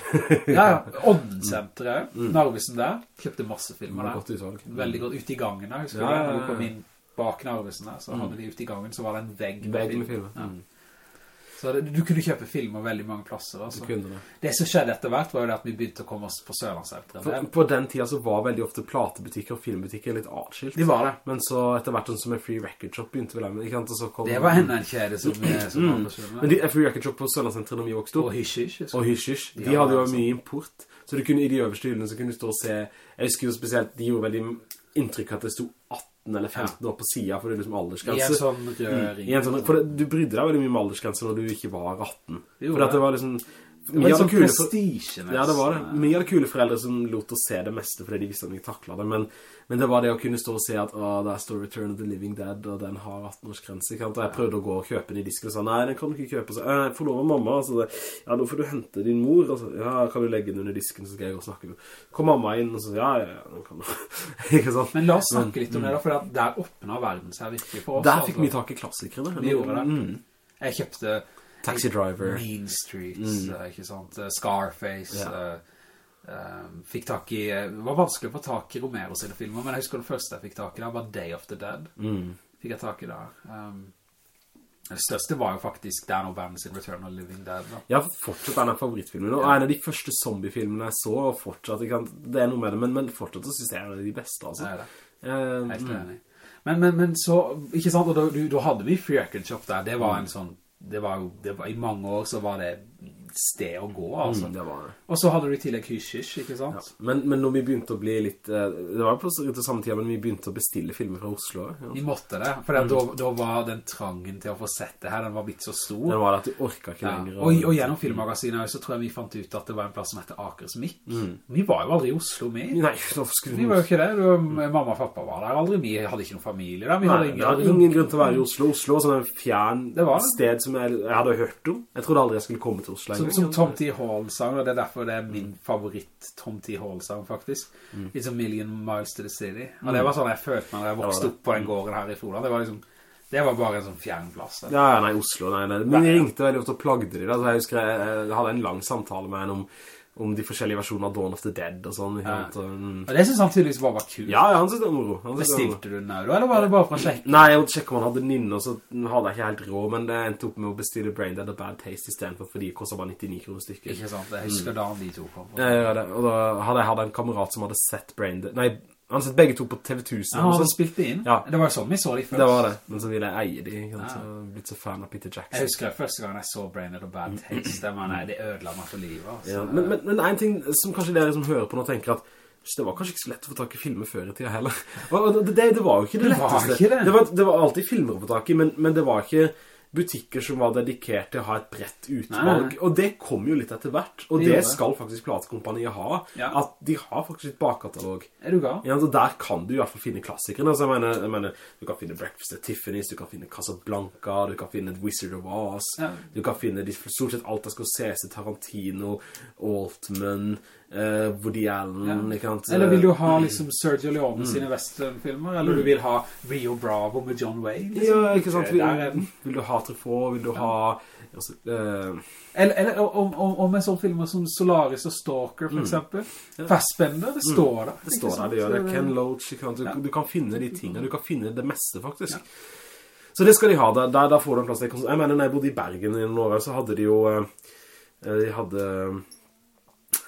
C: Ja, ja. Ja, ja. mm. Narvesen der, kjøpte masse filmer
B: Mm,
C: der.
B: Godt utvalg.
C: Veldig godt ute i gangen der, husker
B: Ja, ja,
C: Når
B: ja,
C: du kom
B: ja.
C: inn bak Narvesen der, så hadde de ute i gangen, så var det en vegg med
B: Vegg med filmer.
C: Ja.
B: Mm.
C: Så det, du kunne kjøpe filmer veldig mange plasser, altså.
B: det.
C: Det som skjedde etter hvert var jo det at vi begynte å komme oss på Sørlandssenteret.
B: På den tiden så var veldig ofte platebutikker og filmbutikker litt atskilt.
C: De var det.
B: Men så etter hvert sånn som en Free Record Shop begynte vel men ikke? Så kom...
C: Det var enda en kjede som, som var
B: Men
C: forsvunnet.
B: de, Free Record Shop på Sørlandssenteret når vi vokste
C: Og
B: opp, og
C: du?
B: Hysj Hysj, de hadde jo
C: altså.
B: mye import. Så du kunne i de øverste hyllene så kunne du stå og se, jeg husker jo spesielt, de gjorde veldig inntrykk at det stod 18 eller 15 år på siden, for det er liksom
C: I en
B: aldersgrense.
C: sånn ring.
B: I en sånn, for det, du brydde deg veldig mye med aldersgrense når du ikke var 18.
C: Jo,
B: For det. var liksom...
C: Det
B: mye
C: sånn
B: kule
C: prestige.
B: Ja, det var det. Mye av det kule foreldre som lot oss se det meste fordi de visste at vi taklet det, men, men det var det å kunne stå og se at å, der står Return of the Living Dead, og den har 18-årsgrense, ikke sant? Og jeg prøvde å gå og kjøpe den i disken og sa, nei, den kan du ikke kjøpe. Så, «Eh, jeg får lov av mamma, altså, det, ja, da får du hente din mor, og så, ja, kan du legge den under disken, så skal jeg gå og snakke med Kom mamma inn, og så, ja, ja, ja, den kan du. ikke sant?
C: Men la oss snakke litt om det da, for der åpnet verden seg virkelig for oss.
B: Der fikk
C: altså.
B: vi tak i klassikerne.
C: Vi gjorde det.
B: Mm.
C: Jeg kjøpte
B: Taxi Driver.
C: Mean Streets, eh, ikke sant? Eh, Scarface.
B: Ja.
C: eh, fikk tak i, det var vanskelig å få tak i Romero sine filmer, men jeg husker det første jeg fikk tak i Det var Day of the Dead.
B: Mm.
C: Fikk jeg tak i da. Um, Det største var jo faktisk Dan O'Bannon sin Return of Living Dead. Da.
B: Ja, fortsatt er en av favorittfilmene, og en av de første zombiefilmene jeg så, og fortsatt, kan, det er noe med det, men, men fortsatt så synes jeg er en av de beste, altså.
C: Det er det. Helt
B: mm.
C: enig. Men, men, men så, ikke sant, og da, du, da hadde vi Fear Shop der, det
B: Mm.
C: var en sånn, det var det var, i mange år så var det sted å gå, altså.
B: Mm, det var det.
C: Og så hadde du i tillegg Hysj, ikke sant?
B: Ja. Men, men når vi begynte å bli litt, eh, det var på rundt det samme tid, men vi begynte å bestille filmer fra Oslo. Ja.
C: Vi måtte det, for da, da var den trangen til å få sett det her, den var blitt så stor.
B: Det var det at du orket ikke
C: Ja.
B: lenger.
C: Og, og gjennom filmmagasinet så tror jeg vi fant ut at det var en plass som heter Akers Mikk. Vi var jo aldri i Oslo med.
B: Nei, nå skulle
C: Vi var jo ikke det. Mamma og pappa var der aldri. Vi hadde ikke noen familie der. Vi
B: Nei,
C: hadde ingen,
B: hadde ingen grunn til å være i Oslo. Oslo sånn en fjern
C: Det var det.
B: sted som jeg, jeg hadde hørt om. Jeg trodde aldri jeg skulle komme til Oslo
C: Som, som Tom T. Hall-sang, og det er derfor det er min favoritt Tom T. Hall-sang, faktisk.
B: Mm.
C: It's a million miles to the city. Og det var sånn jeg følte meg når jeg vokste opp på den gården her i Froland. Det var liksom, det var bare en sånn fjernplass.
B: Ja, nei, Oslo, nei, nei. Men jeg ringte veldig ofte og plagde de da. Så jeg husker jeg, jeg hadde en lang samtale med henne om, om de forskjellige versjonene av Dawn of the Dead og sånn. Ja. og, mm.
C: Og det synes han tydeligvis bare var kult.
B: Ja, ja, han synes det var moro.
C: Bestilte du den da, eller var det bare for å sjekke?
B: Nei, jeg måtte sjekke om han hadde den og så hadde jeg ikke helt råd, men det endte opp med å bestille Brain Dead og Bad Taste i stedet for, fordi det kostet bare 99 kroner stykket.
C: Ikke sant, jeg husker da de to kom.
B: Ja, ja, det. Og da hadde jeg hatt en kamerat som hadde sett Brain Dead, nei, han hadde sett begge to på TV 1000.
C: Ja, han
B: og så-
C: spilt det inn.
B: Ja.
C: Det var jo sånn vi så de først.
B: det var det, men så ville jeg eie de, ikke sant, så jeg har blitt så fan av Peter Jackson.
C: Jeg husker det første gang jeg så Brainerd og Bad Taste, det, var, nei, det ødela meg for livet. Altså.
B: Ja, men, men, men en ting som kanskje dere som hører på nå tenker at det var kanskje ikke så lett å få tak i filmer før i tida heller. Det, det, det var jo ikke det
C: Det var
B: letteste.
C: ikke det.
B: var, det var alltid filmer å få tak i, men, men det var ikke butikker som var dedikert til å ha et bredt utvalg.
C: Nei.
B: Og det kom jo litt etter hvert. Og
C: Det
B: det, skal faktisk platekompaniet ha.
C: Ja.
B: At de har faktisk et bakkatalog.
C: Er du gal?
B: Ja, så der kan du i hvert fall finne klassikerne. Altså, jeg, mener, jeg mener, du kan finne Breakfast at Tiffany's, du kan finne Casablanca, du kan finne Wizard of Oz,
C: Ja.
B: du kan finne de, stort sett alt der skal ses Scorsese, Tarantino, Altman, eh, Woody Allen, ikke sant?
C: Eller vil du ha liksom Sergio Leone sine westernfilmer, eller du vil ha Rio Bravo med John Wayne? liksom?
B: Ja, ikke sant? Vil,
C: er den.
B: vil du ha Truffaut, vil du ha... Altså, uh...
C: Eller, eller om, om, om en sånn filmer som Solaris og Stalker, for eksempel. Fassbender, det står der.
B: Mm. det står der, det gjør det. Ken Loach, kan? Du, du kan finne de tingene, du kan finne det meste, faktisk. Så det skal de ha, der, der, der får du en plass. Jeg mener, når jeg bodde i Bergen i noen år, så hadde de jo... eh, De hadde...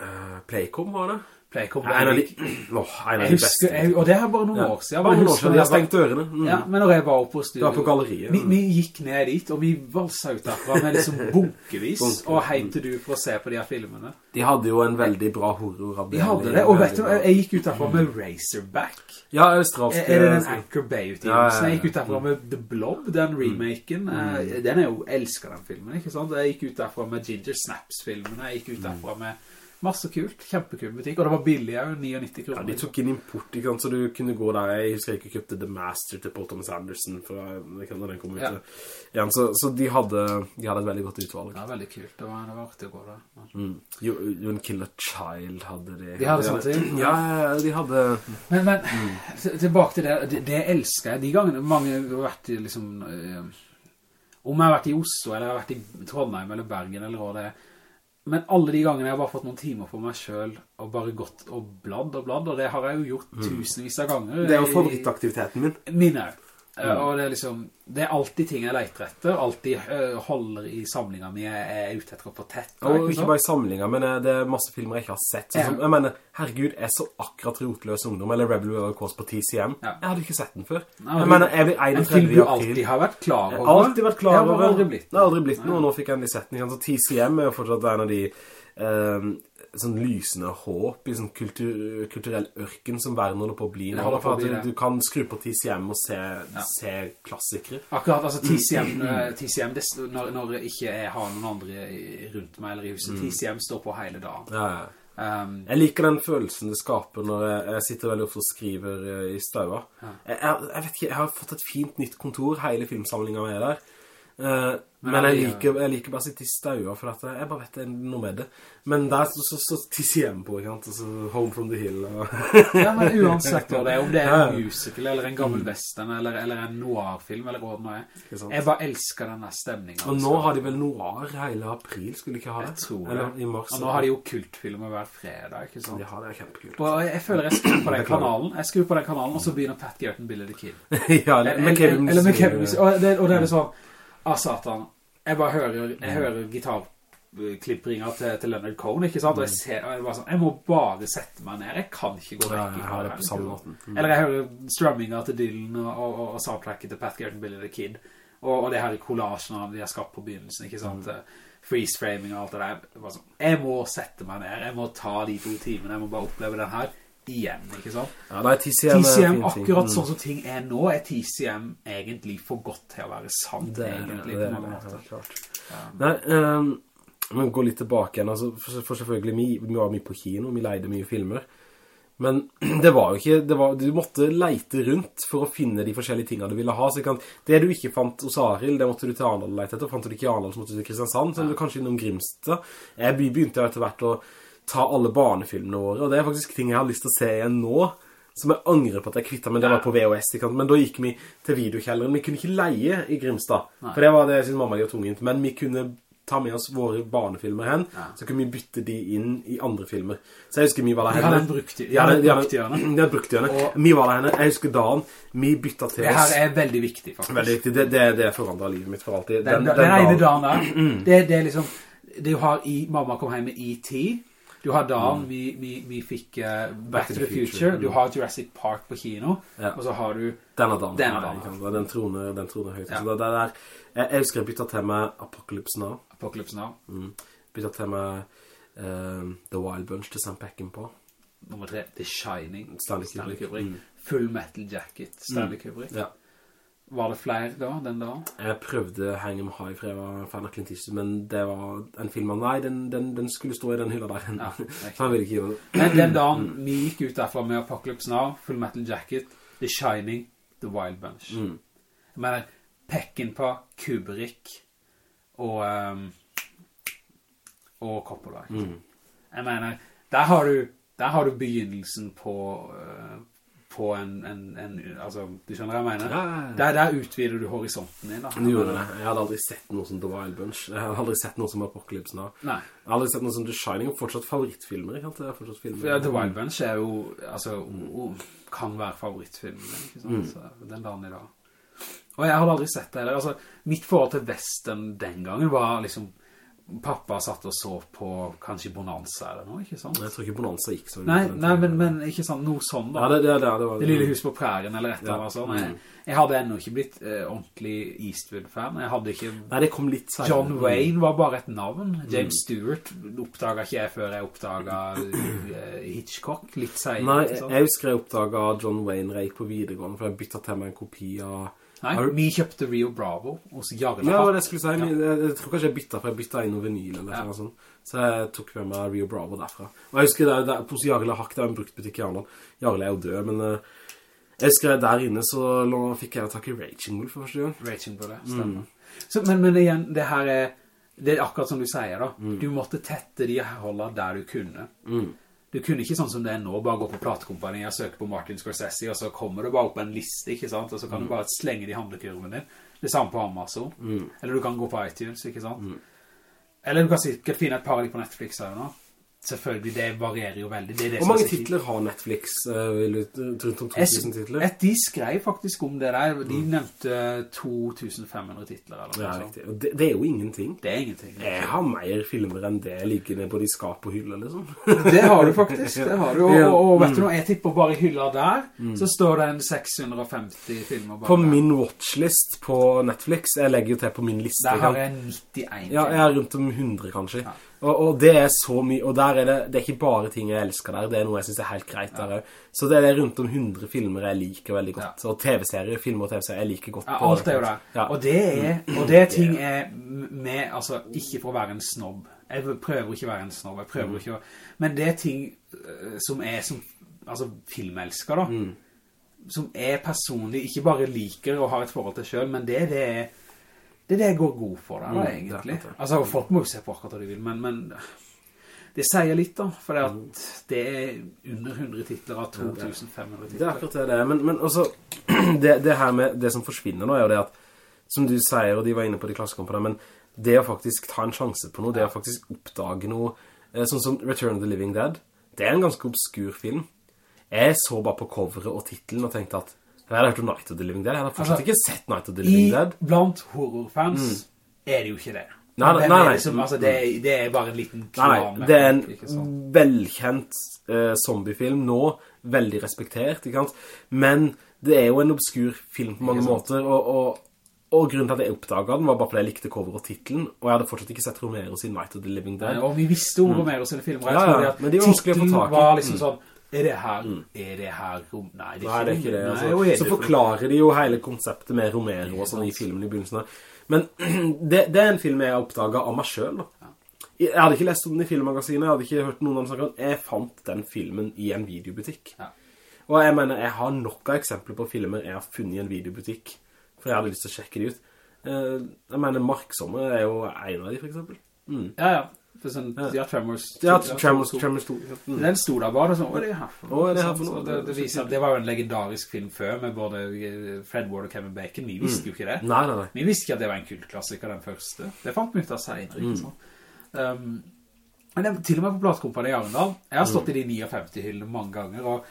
B: eh, Playcom, var det?
C: Playcom
B: av de,
C: Jeg husker, jeg, og det er bare noen
B: Ja.
C: år siden.
B: Bare noen år siden, de har stengt ørene. Mm.
C: Ja, men når jeg var oppe på studio
B: på galleriet.
C: vi, vi gikk ned dit Og vi valsa ut derfra med liksom bunkevis
B: Bunker.
C: Og til du for å se på de her filmene
B: De hadde jo en veldig bra horror
C: De hadde det, og vet du, jeg, gikk ut derfra med Razorback
B: Ja, australske...
C: Er det den Anchor Bay-utgivelsen? Jeg gikk ut derfra med The Blob, den remaken Mm. Den er jo, elsker den filmen, ikke sant? Jeg gikk ut derfra med Ginger Snaps-filmene Jeg gikk ut derfra med masse kult, kjempekul butikk Og det var billig, jo, 99 kroner
B: Ja, de tok inn import, ikke sant, så du kunne gå der, jeg husker jeg ikke kjøpte The Master til Paul Thomas Anderson, for jeg kan da den kom ut.
C: Ja.
B: Ja. så, så de, hadde, de hadde et veldig godt utvalg.
C: Ja, veldig kult, det var, det var artig å gå der
B: Mm. You, you and a Child hadde de.
C: De hadde sånne ting?
B: Ja, de hadde...
C: Men, men mm. tilbake til det, det, det elsker jeg. De gangene mange har vært i liksom, eh, om jeg har vært i Oslo, eller jeg har vært i Trondheim, eller Bergen, eller hva det er. Men alle de gangene jeg har bare fått noen timer for meg selv, og bare gått og bladd og bladd, og det har jeg jo gjort tusenvis av ganger.
B: Det er jo favorittaktiviteten min.
C: Min er. Eh, Og det er liksom, det er alltid ting jeg leter etter, alltid eh, holder i samlinga mi, jeg er ute etter å få tett.
B: Og ikke bare i samlinga, men eh, det er masse filmer jeg ikke har sett. Sånn som, jeg mener, herregud, jeg så akkurat Rotløs Ungdom, eller Rebel Without Cause på TCM.
C: Ja.
B: Jeg hadde ikke sett den før.
C: Nei,
B: jeg mener, jeg blir
C: En
B: 31
C: film du
B: april.
C: alltid har vært klar over.
B: alltid vært klar
C: Det har
B: over.
C: aldri blitt.
B: Det har aldri blitt noe, nå fikk jeg endelig sett den. Så TCM er jo fortsatt en av de eh, sånn lysende håp i sånn kultur, kulturell ørken som verden holder på å bli.
C: Det
B: nå,
C: på bli det.
B: du, kan skru på TCM og se, se klassikere.
C: Akkurat, altså eh, hjem det, når, når jeg ikke jeg har noen andre rundt meg eller i huset, TCM står på hele dagen.
B: Ja, ja.
C: Um,
B: Jeg liker den følelsen det skaper når jeg, jeg sitter veldig ofte og skriver eh, i støva. Jeg, jeg, jeg vet ikke, jeg har fått et fint nytt kontor, hele filmsamlingen med der. Eh, men jeg liker, jeg liker bare å si i staua, for at jeg bare vet det er noe med det. Men der så, så, så tisser jeg på, ikke sant? Altså, Home from the Hill og...
C: ja, men uansett hva det er, om det er en musical, eller en gammel western, eller, eller en noir-film, eller hva det nå er. Jeg bare elsker denne stemningen.
B: Og nå har de vel noir hele april, skulle de ikke ha det?
C: Jeg tror det.
B: Eller i mars.
C: Og nå har de jo kultfilmer hver fredag, ikke sant?
B: De har det kjempekult.
C: Og jeg føler jeg skrur på den kanalen, jeg skrur på den kanalen, og så begynner Pat Gerton, Billy the Kid.
B: ja, eller med Kevin
C: Eller med Kevin, og og det er det sånn, ah, satan, jeg bare hører, jeg hører gitarklippringa til, til Leonard Cohen, ikke sant? Og jeg ser, og jeg sånn, jeg må bare sette meg ned, jeg kan ikke gå
B: Ja,
C: vekk
B: jeg har det på samme måten. Mm.
C: Eller jeg hører strumminga til Dylan og, og, og soundtracket til Pat Gerton, Billy the Kid, og, og det her kollasjene de har skapt på begynnelsen, ikke sant?
B: Mm.
C: Freeze framing og alt det der. Jeg sånn, Jeg må sette meg ned, jeg må ta de to timene, jeg må bare oppleve den her igjen, ikke sant?
B: Ja, nei, TCM,
C: TCM, akkurat
B: Mm.
C: sånn som ting er nå, er TCM egentlig for godt til å være sant,
B: Det
C: egentlig,
B: det, er
C: måter.
B: helt klart. Nei, um, men gå litt tilbake igjen, altså, for, for selvfølgelig, vi, vi var mye på kino, vi leide mye filmer, men det var jo ikke, det var, du måtte leite rundt for å finne de forskjellige tingene du ville ha, så det kan, det du ikke fant hos Aril, det måtte du til Arendal leite etter, fant du ikke i Arendal, så måtte du til Kristiansand, så du kanskje innom Grimstad. Jeg begynte jo etter hvert å ta alle barnefilmene våre, og det er faktisk ting jeg har lyst til å se igjen nå, som jeg angrer på at jeg kvittet, men det var på VHS, men da gikk vi til videokjelleren, vi kunne ikke leie i Grimstad, for det var det jeg synes mamma gjorde var men vi kunne ta med oss våre barnefilmer hen, så kunne vi bytte de inn i andre filmer. Så jeg husker vi var der henne. Ja,
C: hadde
B: de
C: en
B: hadde-
C: brukthjørne.
B: De hadde brukthjørne.
C: Og-
B: Vi var der henne, jeg husker dagen, vi bytta til oss.
C: Det her er veldig viktig, faktisk.
B: Veldig viktig, det, det, det forandret livet mitt for alltid.
C: Den, den, ene dagen der, det, det er liksom, du har i, mamma kom hjem med E.T., du har dagen vi, vi, vi fikk uh, Back, to the Future, du har Jurassic Park på kino,
B: Ja.
C: og så har du
B: Denne dagen.
C: Denne dagen.
B: ikke Den troner, den troner høyt.
C: Ja.
B: Så det, det der, jeg, jeg husker jeg byttet til meg Apocalypse Now.
C: Apocalypse Now.
B: Mm. Byttet til meg uh, The Wild Bunch til Sam Peckinpah.
C: Nummer tre, The Shining.
B: Stanley Kubrick.
C: Kubrick.
B: Mm.
C: Full Metal Jacket, Stanley Kubrick.
B: Ja.
C: Var det flere da, den da?
B: Jeg prøvde Hang 'em High, for jeg var fan av Clint Eastwood, men det var en film av Nei, den, den, den skulle stå i den hylla der.
C: Ja,
B: så han ville ikke gjøre det.
C: Men den dagen vi gikk ut derfra med Apocalypse Now, Full Metal Jacket, The Shining, The Wild Bunch.
B: Mm.
C: Pekken på Kubrick og, um, og Coppola. Mm. Jeg mener, der har du, der har du begynnelsen på, uh, på en, en, en, altså, du skjønner hva jeg mener?
B: Ja, ja, ja.
C: Der, der utvider du horisonten din da.
B: Du gjorde det. Jeg hadde aldri sett noe som The Wild Bunch. Jeg hadde aldri sett noe som Apocalypse nå.
C: Nei,
B: Jeg hadde aldri sett noe som The Shining, og fortsatt favorittfilmer, ikke sant? Det er fortsatt filmer.
C: ja, The Wild Bunch er jo, altså, kan være favorittfilmen, ikke sant?
B: Mm.
C: Så, den dagen i dag. Og jeg hadde aldri sett det heller. Altså, mitt forhold til Western den gangen var liksom, pappa satt og så på kanskje Bonanza eller noe, ikke sant?
B: Jeg tror ikke Bonanza gikk så
C: Nei, nei men, men ikke sant, noe sånn da.
B: Ja, det, det, det, det var
C: Det lille hus på prærien eller et eller annet. Jeg,
B: Mm.
C: jeg hadde enda ikke blitt eh, ordentlig Eastwood-fan. Jeg hadde ikke...
B: Nei, det kom litt senere.
C: John Wayne var bare et navn. James Stewart oppdaget ikke jeg før jeg oppdaget eh, Hitchcock litt senere.
B: Nei, jeg husker jeg oppdaget John Wayne-reik på videregående, for jeg bytta til meg en kopi av...
C: Nei, vi kjøpte Rio Bravo hos Jarle
B: Ja, det
C: skulle
B: jeg si. Ja. Jeg, jeg tror kanskje jeg bytta, for jeg bytta inn noe vinyl eller
C: Ja.
B: noe sånt. Så jeg tok med meg Rio Bravo derfra. Og jeg husker der, det, hos Jarle Hakk, det er en bruktbutikk i Arnold. Jarle er jo død, men uh, jeg husker der inne så nå fikk jeg tak i Raging Bull for første gang.
C: Raging Bull, ja,
B: Mm.
C: stemmer. Så, men, men igjen, det her er... Det er akkurat som du sier da.
B: Mm.
C: Du måtte tette de holdene der du kunne.
B: Mm.
C: Du kunne ikke sånn som det er nå, bare gå på platekompanier og søke på Martin Scorsese, og så kommer det bare opp en liste, ikke sant? Og så
B: Mm.
C: kan du bare slenge de handlekurven din. Det samme på Amazon.
B: Mm.
C: Eller du kan gå på iTunes, ikke sant? Eller du kan sikkert finne et par av de på Netflix her nå. Selvfølgelig, det varierer jo veldig. Det det
B: Hvor mange titler har Netflix? eh, rundt om 2000
C: sy-
B: titler?
C: De skrev faktisk om det der. De nevnte 2500 titler, eller
B: Ja, riktig. Og det, det er jo ingenting.
C: Det er ingenting.
B: Jeg har mer filmer enn det liggende både i skap og hylle, liksom.
C: Det har du faktisk, det har du. Og, og, og vet du noe, jeg tipper bare i hylla der, så står det en 650 filmer
B: På
C: der.
B: min watchlist på Netflix, jeg legger jo til på min liste.
C: Der har jeg 91
B: Ja, jeg er rundt om 100 kanskje. Og, og det er så mye, og der er det, det er ikke bare ting jeg elsker der, det er noe jeg synes er helt greit der. Så det er rundt om 100 filmer jeg liker veldig godt. Og TV-serier, filmer og TV-serier jeg liker godt.
C: Ja, alt er jo det.
B: Ja.
C: Og det er, og det er ting er med, altså, ikke for å være en snobb. Jeg prøver ikke å være en snobb, jeg prøver ikke å, men det er ting øh, som er som, altså, filmelsker da.
B: Mm.
C: Som er personlig, ikke bare liker og har et forhold til selv, men det er det, det er det jeg går god for da,
B: Mm,
C: egentlig.
B: det det.
C: Altså, folk må jo se på akkurat hva de vil, men, men det sier litt da, for det,
B: Mm.
C: det er under 100 titler av 2500 titler.
B: Det er akkurat det det er. Men, men også, det, det her med det som forsvinner nå, er jo det at, som du sier, og de var inne på de klassekomperne, men det å faktisk ta en sjanse på noe, det å faktisk oppdage noe, eh, sånn som Return of the Living Dead, det er en ganske obskur film. Jeg så bare på coveret og titlen og tenkte at Jeg hadde hørt om Night of the Living Dead. Jeg hadde fortsatt
C: Altså,
B: ikke sett Night of the
C: I,
B: Living Dead.
C: blant horrorfans er det jo ikke det.
B: Mm. Nei, nei, nei, nei.
C: det som- altså, det, er- det er bare en liten
B: Nei, nei, det er
C: en sånn.
B: en velkjent uh, zombiefilm nå, veldig respektert, ikke sant? Men det er jo en obskur film på mange måter, og, og, og grunnen til at jeg oppdaget den var bare fordi jeg likte cover og titlen, og jeg hadde fortsatt ikke sett Romero sin Night of the Living Dead.
C: Nei, Og vi visste om Romero sine filmer. Jeg
B: Mm. Ja,
C: det at titlen var liksom
B: Mm.
C: sånn, er det her, er det her? Nei, det er
B: Nei, det er ikke det. Altså.
C: Nei, er
B: Så
C: det-
B: forklarer de jo hele konseptet med Romero og sånn i filmen i begynnelsen. av. Men det, det er en film jeg har oppdaget av meg selv. Da. Jeg hadde ikke lest om den i filmmagasinet, jeg hadde ikke hørt noen om snakke om. Jeg fant den filmen i en videobutikk.
C: Ja.
B: Og jeg mener, jeg har nok av eksempler på filmer jeg har funnet i en videobutikk, for jeg hadde lyst til å sjekke de ut. Eh, Jeg mener, Mark Sommer er jo en av de, for eksempel. Mm.
C: Ja, ja. For sånn,
B: Ja.
C: Tremors.
B: Ja, Tremors, Tremors 2. Mm.
C: Den sto der bare sånn, hva er det her for
B: er det her for noe?
C: Det, det, viser at det var jo en legendarisk film før med både eh, Fred Ward og Kevin Bacon. Vi visste jo ikke det.
B: Nei, nei, nei.
C: Vi visste ikke at det var en kultklassiker, den første. Det fant vi ut av senere,
B: Mm.
C: ikke sant? Um, men det, til og med på Platekompani i Arendal, jeg har stått i de 59 hyllene mange ganger, og,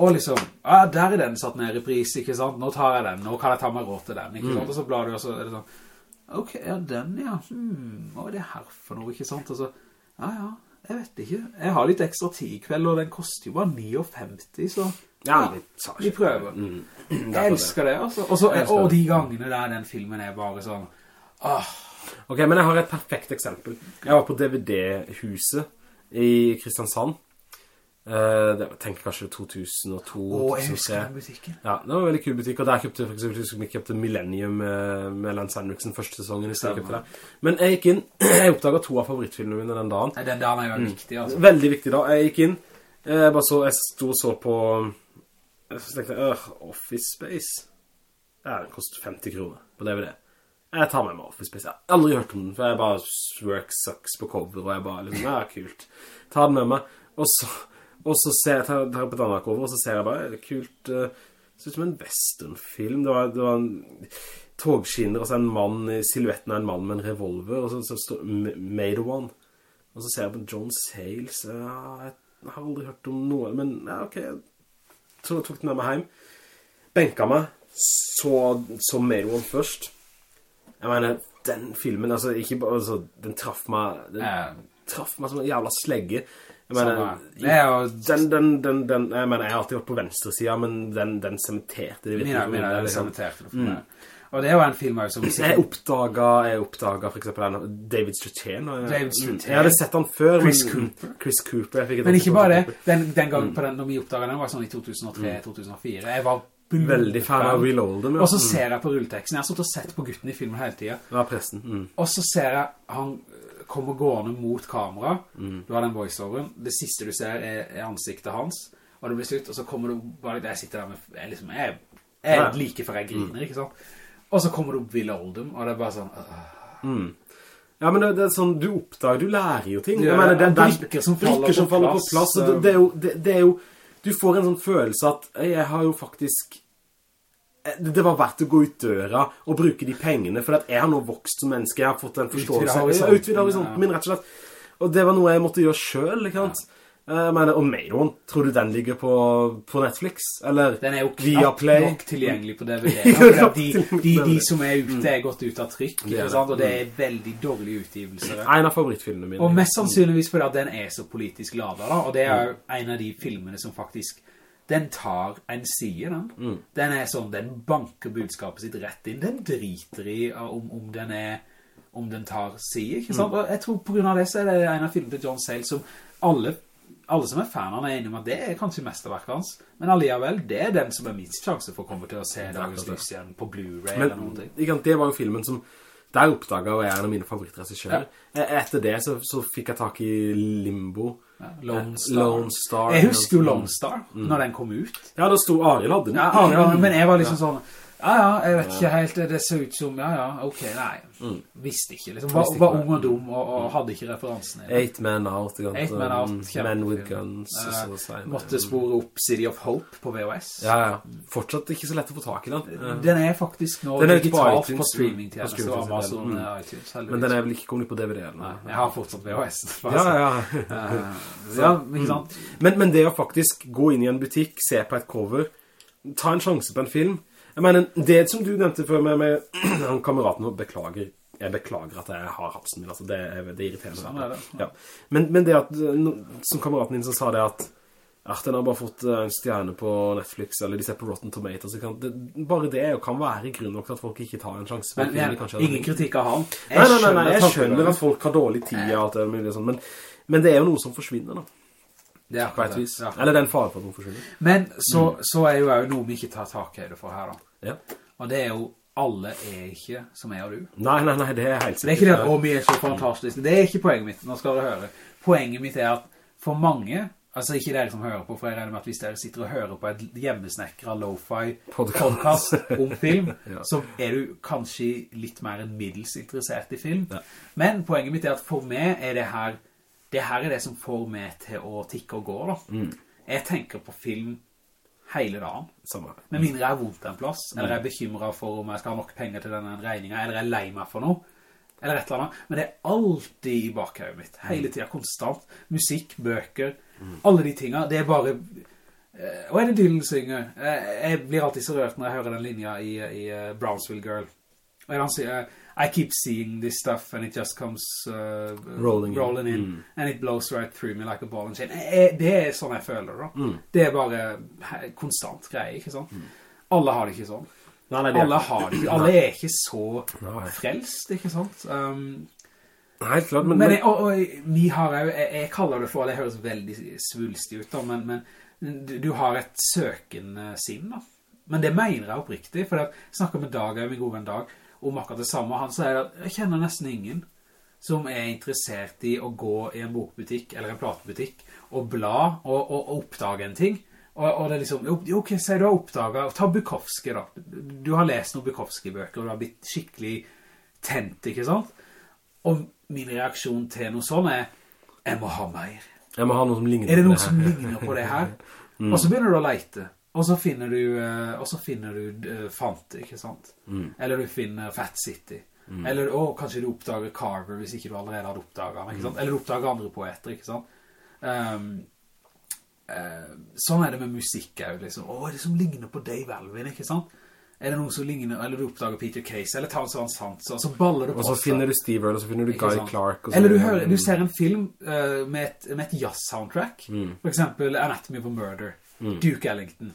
C: og liksom, ja, der er den satt ned i pris, ikke sant? Nå tar jeg den, nå kan jeg ta meg råd til den, ikke
B: Mm.
C: sant? Og så blar du, og så er det sånn, ok, ja, den, ja, hmm, hva er det her for noe, ikke sant? Altså, ja, ja, jeg vet ikke. Jeg har litt ekstra tid i kveld, og den koster jo bare 59, så
B: Ja, vi tar
C: vi prøver.
B: Mm.
C: Jeg elsker det, altså. Og, så,
B: elsker
C: og de gangene der den filmen er bare sånn, Åh.
B: Ok, men jeg har et perfekt eksempel. Jeg var på DVD-huset i Kristiansand. Eh, det var, tenker kanskje 2002,
C: Åh, jeg husker den butikken.
B: Ja, det var en veldig kul butikk, og der kjøpte jeg for eksempel, husker jeg kjøpte Millennium med, med Lance Henriksen første sesongen. Men jeg gikk inn, jeg oppdaget to av favorittfilmene mine den dagen.
C: Nei, den dagen er jo viktig, altså.
B: Veldig viktig da. Jeg gikk inn, jeg bare så, jeg sto og så på, så tenkte jeg, øh, Office Space. Ja, den kostet 50 kroner på DVD. Jeg tar med meg Office Space. Jeg har aldri hørt om den, for jeg bare work sucks på cover, og jeg bare liksom, ja, kult. Ta den med meg. Og så, og så ser jeg, tar, tar på et annet cover, og så ser jeg bare, kult, uh, ser ut som en westernfilm. Det var, det var en togskinner, og så en mann, siluetten silhuetten av en mann med en revolver, og så, så står Made One. Og så ser jeg på John Sayles. Ja, jeg har aldri hørt om noe, men ja, ok. Så jeg tok den med meg hjem. Benka meg. Så, så Made One først. Jeg mener, den filmen, altså, ikke bare, altså, den traff meg, den traff meg som en jævla slegge. Mener.
C: Det er jo-
B: den, den, den, den, jeg mener, jeg har alltid vært på venstre siden, men den, den sementerte det virkelig.
C: Mina,
B: for
C: er
B: liksom.
C: sementerte det for meg. Og det er jo en film som
B: Jeg oppdaget, jeg oppdaget for eksempel David Strachan.
C: David Strachan.
B: Jeg hadde sett han før.
C: Chris
B: men-
C: Cooper.
B: Chris Cooper.
C: Men ikke bare det, den, den
B: Mm.
C: gangen på den, når vi oppdaget den, var sånn i 2003-2004. Jeg var
B: Veldig fan av Will Oldham, ja.
C: Og så
B: Mm.
C: ser jeg på rulleteksten. Jeg har stått og sett på gutten i filmen hele tiden.
B: Ja, presten. Mm.
C: Og så ser jeg han kommer gående mot kamera.
B: Mm.
C: Du har den voiceoveren. Det siste du ser er, er ansiktet hans. Og det blir slutt, og så kommer du bare, jeg sitter der med, jeg, liksom, jeg, jeg
B: er
C: like før jeg griner, ikke sant? Og så kommer du opp Will Oldham, og det er bare sånn, øh,
B: Ja, men det, det er sånn, du oppdager, du lærer jo ting.
C: Ja,
B: mener,
C: det,
B: er
C: brikker som faller
B: brikker som
C: på
B: faller på
C: plass,
B: plass. det, det, er jo, det, er jo, du får en sånn følelse at jeg har jo faktisk, det, det var verdt å gå ut døra og bruke de pengene, for at jeg har nå vokst som menneske, jeg har fått en forståelse.
C: horisonten,
B: Utvidet horisonten min, rett og slett. Og det var noe jeg måtte gjøre selv, ikke sant? Ja. Jeg mener, og Maidon, tror du den ligger på, på Netflix? Eller
C: den er jo knapt nok tilgjengelig på DVD. De, de, de som er ute er gått ut av trykk,
B: Det det.
C: Og det er veldig dårlige utgivelser.
B: En av favorittfilmene mine.
C: Og mest sannsynligvis fordi at den er så politisk ladet da, og det er jo en av de filmene som faktisk, den tar en side, den.
B: Mm.
C: Den er sånn, den banker budskapet sitt rett inn, den driter i om, om den er, om den tar side, ikke
B: Mm.
C: sant? Og jeg tror på grunn av det så er det en av filmene til John Sayles som alle, alle som er fan av er enige om at det er kanskje mesterverket hans, men alliavel, det er den som er minst sjanse for å komme til å se dagens lys igjen på Blu-ray eller noen ting.
B: Men det var jo filmen som Der oppdaget jeg en av mine favorittregissører. Ja. Etter det så, så fikk jeg tak i Limbo.
C: Ja, Lone
B: Eh,
C: Star.
B: Lone Star.
C: Jeg husker jo Lone Star, når den kom ut.
B: Ja, da sto Ariel hadde den.
C: Ja, Ariel, men jeg var liksom sånn Ja, ja, jeg vet ikke helt Det så ut som Ja, ja, ok, nei Visste ikke liksom Var,
B: Mm.
C: Var ung og dum Og, og hadde ikke referansene
B: Eight Men Out.
C: Eight Men Out, kjempefilm.
B: Men With Guns.
C: uh,
B: så, så.
C: Måtte spore opp City of Hope på VHS
B: Ja, ja. Fortsatt ikke så lett å få tak i den. Eh,
C: Den er faktisk nå
B: Den er ute på
C: digitalt
B: iTunes,
C: på
B: på
C: streamingtjeneste Og
B: streamingtjeneste,
C: Amazon
B: mm.
C: eh, iTunes heldigvis.
B: Men den er vel ikke kommet på DVD eller noe?
C: jeg har fortsatt VHS
B: Ja, ja.
C: Eh, Ja, ikke sant
B: Men, men det å faktisk gå inn i en butikk, se på et cover, ta en sjanse på en film. Jeg mener, det som du nevnte før med, med han kameraten, og beklager, jeg beklager at jeg har hapsen min, altså det, det irriterer meg.
C: Sånn er det.
B: Ja. Men, men det at, eh, som kameraten din som sa det at, at den har bare fått eh, en stjerne på Netflix, eller de ser på Rotten Tomatoes, kan, det, bare det kan være grunn nok til at folk ikke tar en sjanse.
C: Men jeg,
B: kanskje
C: ingen kritikk av han.
B: Nei, nei, nei, nei, jeg skjønner at folk har dårlig tid og alt det mulige sånn, men, men det er jo noe som forsvinner da,
C: Det er
B: på et vis.
C: ja.
B: Eller det er en fare for at noe forsvinner.
C: Men så, så er jo også noe vi ikke tar tak i det for her da.
B: Ja.
C: Og det er jo, alle er ikke som jeg og du.
B: Nei, nei, nei, det er helt
C: Det er ikke det at, å, vi er så fantastiske. Det er ikke poenget mitt, nå skal dere høre. Poenget mitt er at for mange, altså ikke dere som hører på, for jeg regner med at hvis dere sitter og hører på et hjemmesnekret lo-fi
B: Podcast.
C: podcast om film,
B: Ja.
C: så er du kanskje litt mer enn middels interessert i film.
B: Ja.
C: Men poenget mitt er at for meg er det her, det her er det som får meg til å tikke og gå da.
B: Mm.
C: Jeg tenker på film hele dagen.
B: Samme.
C: Med mindre jeg har vondt en plass, eller jeg er bekymret for om jeg skal ha nok penger til denne regningen, eller jeg er lei meg for noe, eller et eller annet. Men det er alltid i bakhøyet mitt, hele tiden, konstant. Musikk, bøker, alle de tingene, det er bare... Og Hva er det Dylan synger? Eh, Jeg blir alltid så rørt når jeg hører den linja i, i eh, Brownsville Girl. Og han sier, I keep seeing this stuff and it just comes uh,
B: Rolling in.
C: rolling in
B: Mm.
C: and it blows right through me like a ball and chain. Eh, Det er sånn jeg føler da.
B: Mm.
C: Det er bare konstant greie, ikke sant? Alle har det ikke sånn.
B: Nei, nei, det er-
C: Alle har det ikke. Alle er ikke så
B: Nei.
C: frelst, ikke sant? Um,
B: Nei, klart, men,
C: men jeg, og, og, vi har jo, jeg, jeg kaller det for, det høres veldig svulstig ut da, men, men du, du har et søkende sinn da. Men det mener jeg oppriktig, for jeg snakker med Dag, min gode venn Dag, om akkurat det samme, han sier at jeg kjenner nesten ingen som er interessert i å gå i en bokbutikk eller en platebutikk og bla og, og, og oppdage en ting. Og, og det er liksom, jo, ok, sier du har oppdaget, ta Bukowski da. Du har lest noen Bukowski-bøker, og du har blitt skikkelig tent, ikke sant? Og min reaksjon til noe sånn er, jeg må ha mer.
B: jeg må ha noe som ligner
C: Er det noe som ligner på det her? Og så begynner du å leite. Og så finner du, eh, og så finner du Fant, Fante, ikke sant? Eller du finner Fat City. Eller å, kanskje du oppdager Carver hvis ikke du allerede hadde oppdaget han, ikke sant? Eller du oppdager andre poeter, ikke sant? Um, eh, sånn er det med musikk også, liksom. Å, er det som ligner på Dave Alvin, ikke sant? Er det noen som ligner, eller du oppdager Peter Case, eller tar en sånn sans, og så baller det på
B: Og så finner du Steve Earle, og så finner du Guy? Clark. Og så,
C: Eller du, hører, du ser en film uh, med et, med et jazz-soundtrack.
B: Mm.
C: For eksempel Anatomy of a Murder, Duke Ellington.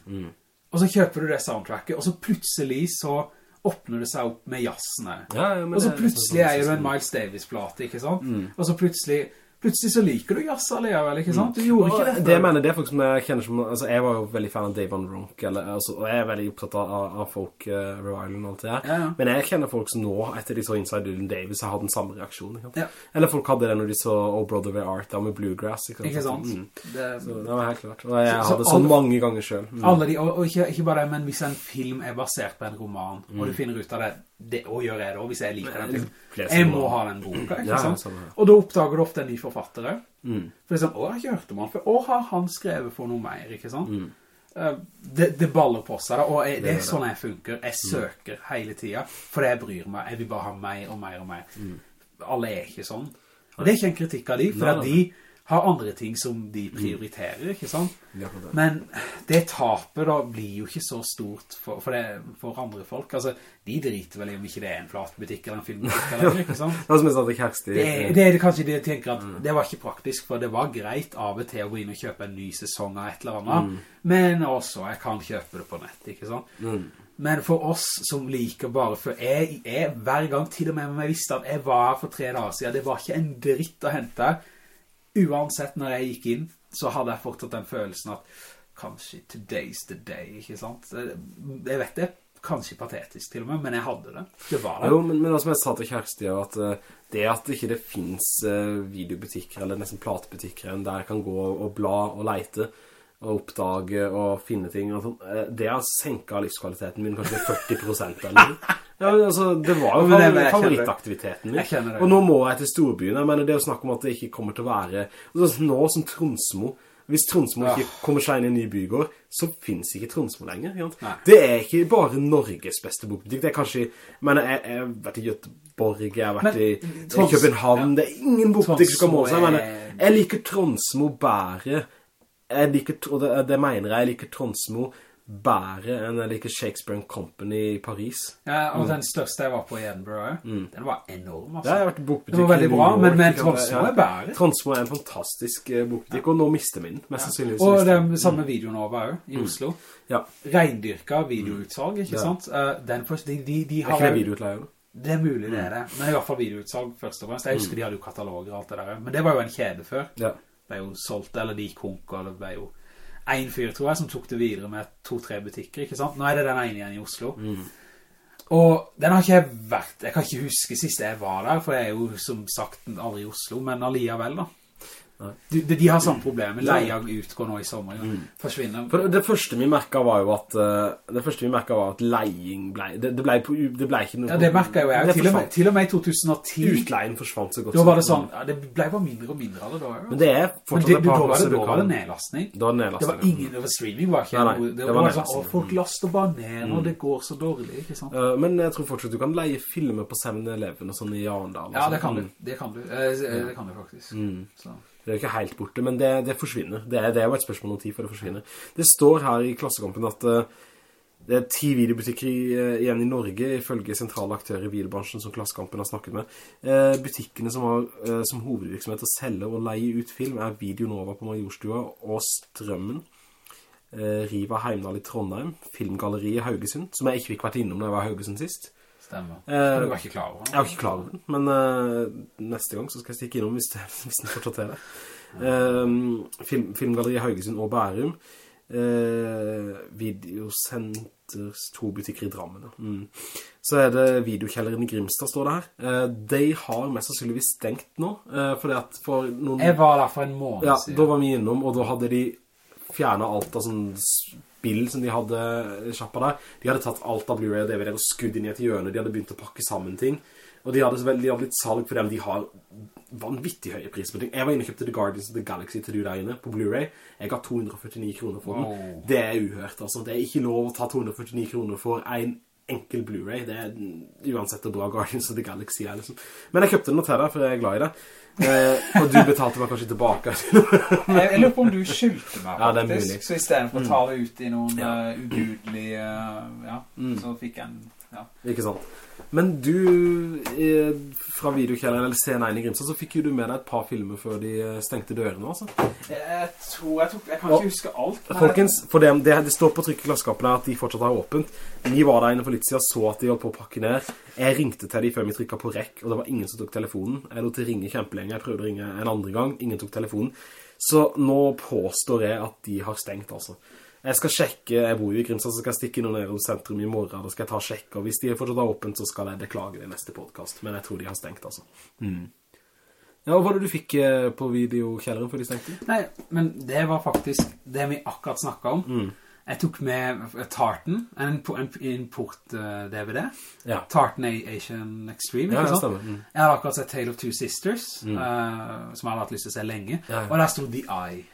C: Og så kjøper du det soundtracket, og så plutselig så åpner det seg opp med jassene.
B: Ja, ja,
C: og så plutselig eier du
B: sånn-
C: en Miles Davis-plate, ikke sant? Og så plutselig, plutselig så liker du jazz alligevel, ikke sant? Du gjorde ikke
B: dette.
C: det
B: jeg mener, det er folk som jeg kjenner som, altså jeg var jo veldig fan av Dave Van Ronk, eller, altså, og jeg er veldig opptatt av, av- folk, uh, revival og alt det her.
C: Ja, ja.
B: Men jeg kjenner folk som nå, etter de så Inside Dylan Davis, har hatt den samme reaksjonen, ikke?
C: Ja.
B: Eller folk hadde det når de så Oh Brother Where Art, da med Bluegrass, ikke sant?
C: Ikke sant?
B: Mm.
C: Det,
B: Så det var helt klart. Og jeg
C: Så- så
B: hadde sånn
C: alle-
B: mange ganger selv. Mm.
C: Alle de, og, og ikke, ikke bare det, men hvis en film er basert på en roman, og
B: Mm.
C: du finner ut av det, det og gjør jeg da, hvis jeg liker den filmen. Jeg må ha den boka, ikke
B: Ja, ja,
C: sant?
B: samme her.
C: Og da oppdager du ofte en ny forfattere.
B: Mm.
C: For eksempel, å, jeg har ikke hørt om han, for å, har han skrevet for noe mer, ikke sant?
B: Mm.
C: Eh, det, det baller på seg da, og jeg, det
B: Det
C: er sånn jeg funker. Jeg
B: Mm.
C: søker hele tiden, for jeg bryr meg. Jeg vil bare ha mer og mer og mer. Alle er ikke sånn. Og det er ikke en kritikk av de, for
B: Mm.
C: At de har andre ting som de prioriterer, ikke sant? Men det tapet da blir jo ikke så stort for, for, det, for andre folk. Altså, de driter vel om ikke det er en flatbutikk eller en filmbutikk eller ikke sant?
B: Det var som jeg sa til Kersti.
C: Det, er- det er det kanskje de tenker at det var ikke praktisk, for det var greit av og til å gå inn og kjøpe en ny sesong av et eller annet, men også jeg kan kjøpe det på nett, ikke sant?
B: Mm.
C: Men for oss som liker bare, for jeg, jeg hver gang til og med om jeg visste at jeg var her for tre dager siden, det var ikke en dritt å hente her. Uansett når jeg gikk inn, så hadde jeg fortsatt den følelsen at kanskje today's the day, ikke sant? Jeg vet det, kanskje patetisk til og med, men jeg hadde det. Det var det.
B: Jo, men, men som jeg sa til Kjersti, er at eh, det at ikke det finnes eh, videobutikker, eller nesten platebutikker, der jeg kan gå og bla og leite, og oppdage og finne ting, og sånn, eh, det har senket livskvaliteten min kanskje 40% eller noe. Ja, men altså, det var jo
C: det- jeg
B: favorittaktiviteten min.
C: Jeg.
B: Og nå må jeg til storbyen. Jeg mener, det å snakke om at det ikke kommer til å være... Altså, nå som Tronsmo, hvis Tronsmo ikke kommer seg inn i en ny bygård, så finnes ikke Tronsmo lenger. Det er ikke bare Norges beste bokbutikk. Det er kanskje... Men jeg, jeg har vært i Göteborg, jeg har vært
C: Men,
B: i,
C: Trons-
B: København. Det er ingen bokbutikk som kan måle seg. Men
C: er-
B: jeg liker Tronsmo bære. Jeg liker, og det, det mener jeg, jeg liker Tronsmo bedre enn jeg liker Shakespeare Company i Paris.
C: Ja, og den største jeg var på i Edinburgh, den var enorm,
B: Mm. Det har
C: altså.
B: vært bokbutikk
C: Det var veldig bra,
B: år,
C: men- men? Tronsmo er bedre.
B: Tronsmo er en fantastisk bokbutikk, bokbutikk, og nå mister vi den, mest sannsynligvis.
C: Og det
B: er den.
C: er samme Videonova også, i Oslo.
B: Ja.
C: Reindyrka videoutsalg, ikke
B: Ja.
C: sant? Eh, den første, de, de, de
B: Er
C: har...
B: ikke det videoutleier? da?
C: Det er mulig det er det, men i hvert fall videoutsalg først og fremst. Jeg husker de hadde jo kataloger og alt det der, men det var jo en kjede før.
B: Ja.
C: Ble jo solgt, eller de konk, og det ble jo en fyr, tror jeg, som tok det videre med to-tre butikker, ikke sant? Nå er det den ene igjen i Oslo. Og den har ikke jeg vært, jeg kan ikke huske sist jeg var der, for jeg er jo som sagt aldri i Oslo, men alliavel da. De, de, de har samme problemer. leia utgår nå i sommer, ja. forsvinner.
B: For det første vi merket var jo at eh, Det første vi merket var at leiing ble Det, det, ble, det ble ikke noe
C: Ja, det merket jo jeg, til og, med, til og med i 2010,
B: Utleien forsvant så godt
C: da var det sånn, ja, det ble bare mindre og mindre av det da. jo.
B: Men det er fortsatt
C: det,
B: et par
C: det,
B: plasser
C: da var det nedlastning.
B: Da var det
C: Det var ingen, det var streaming var ikke
B: Nei, nei,
C: det,
B: det
C: var,
B: var
C: sånn, å, folk laster bare ned når det går så dårlig, ikke sant?
B: Uh, Men jeg tror fortsatt du kan leie filmer på 7-Eleven og sånn i Arendal.
C: Ja, det
B: sånn.
C: kan du, det kan du, uh, det kan du faktisk. Så.
B: Det er jo ikke helt borte, men det, det forsvinner. Det er, det er jo et spørsmål om tid for det forsvinner. Det står her i Klassekampen at eh, det er ti videobutikker eh, igjen i Norge, ifølge sentrale aktører i videobransjen som Klassekampen har snakket med. Eh, butikkene som har som hovedvirksomhet å selge og leie ut film er Videonova på Majorstua og Strømmen. Riva Heimdal i Trondheim, Filmgalleriet Haugesund, som jeg ikke fikk vært innom da jeg var Haugesund sist.
C: Stemmer.
B: Eh,
C: Men du var ikke klar over den?
B: Jeg var ikke klar over den, men eh, neste gang så skal jeg stikke innom hvis, det, hvis den fortsatt er det. Eh, film, Filmgalleriet Haugesund og Bærum. Uh, Videosenters to butikker i Drammen. ja. Mm. Så er det videokjelleren i Grimstad, står det her. Eh, de har mest sannsynligvis stengt nå, uh, fordi at for noen...
C: Jeg var der for en måned
B: Ja,
C: siden.
B: da var vi innom, og da hadde de fjernet alt av sånn spill som de hadde kjappet der. De hadde tatt alt av Blu-ray og DVD og skudd inn i et hjørne. De hadde begynt å pakke sammen ting. Og de hadde, de hadde litt salg for dem. De har vanvittig høye priser på ting. Jeg var inne og kjøpte The Guardians of the Galaxy til du der inne på Blu-ray. Jeg ga 249 kroner for den.
C: Wow.
B: Det er uhørt, altså. Det er ikke lov å ta 249 kroner for en enkel Blu-ray. Det er uansett hvor bra Guardians of the Galaxy er, liksom. Men jeg kjøpte den til deg, for jeg er glad i det. Eh, og du betalte meg kanskje tilbake.
C: Jeg, jeg lurer på om du skyldte meg,
B: Ja, det
C: faktisk. Så i stedet for å ta det ut i noen
B: Ja.
C: uh, ugudelige, ja,
B: Mm.
C: så fikk jeg en, ja.
B: Ikke sant? Men du, eh, fra videokjelleren, eller scenen i Grimstad, så fikk jo du med deg et par filmer før de eh, stengte dørene, altså.
C: Jeg tror jeg tok, jeg kan
B: Og-
C: ikke huske alt.
B: Folkens, for det, det, det står på trykkeklasskapene at de fortsatt har åpent. Vi var der inne for litt siden, så at de holdt på å pakke ned. Jeg ringte til dem før vi trykket på rekk, og det var ingen som tok telefonen. Jeg lot å ringe kjempelenge, jeg prøvde å ringe en andre gang, ingen tok telefonen. Så nå påstår jeg at de har stengt, altså. Jeg skal sjekke, jeg bor jo i Grimstad, så skal jeg stikke innom hos sentrum i morgen, da skal jeg ta og sjekke, og hvis de fortsatt har åpent, så skal jeg beklage det i neste podcast. Men jeg tror de har stengt, altså. Ja, og hva var det du fikk eh, på videokjelleren før de stengte?
C: Nei, men det var faktisk det vi akkurat snakket om.
B: Mm.
C: Jeg tok med Tartan, en, en import-DVD.
B: Ja.
C: Tartan Asian Extreme,
B: Ja, det
C: sant?
B: stemmer. Mm.
C: Jeg hadde akkurat sett Tale of Two Sisters, eh, som jeg hadde hatt lyst til å se lenge.
B: Ja, ja.
C: Og der stod The Eye.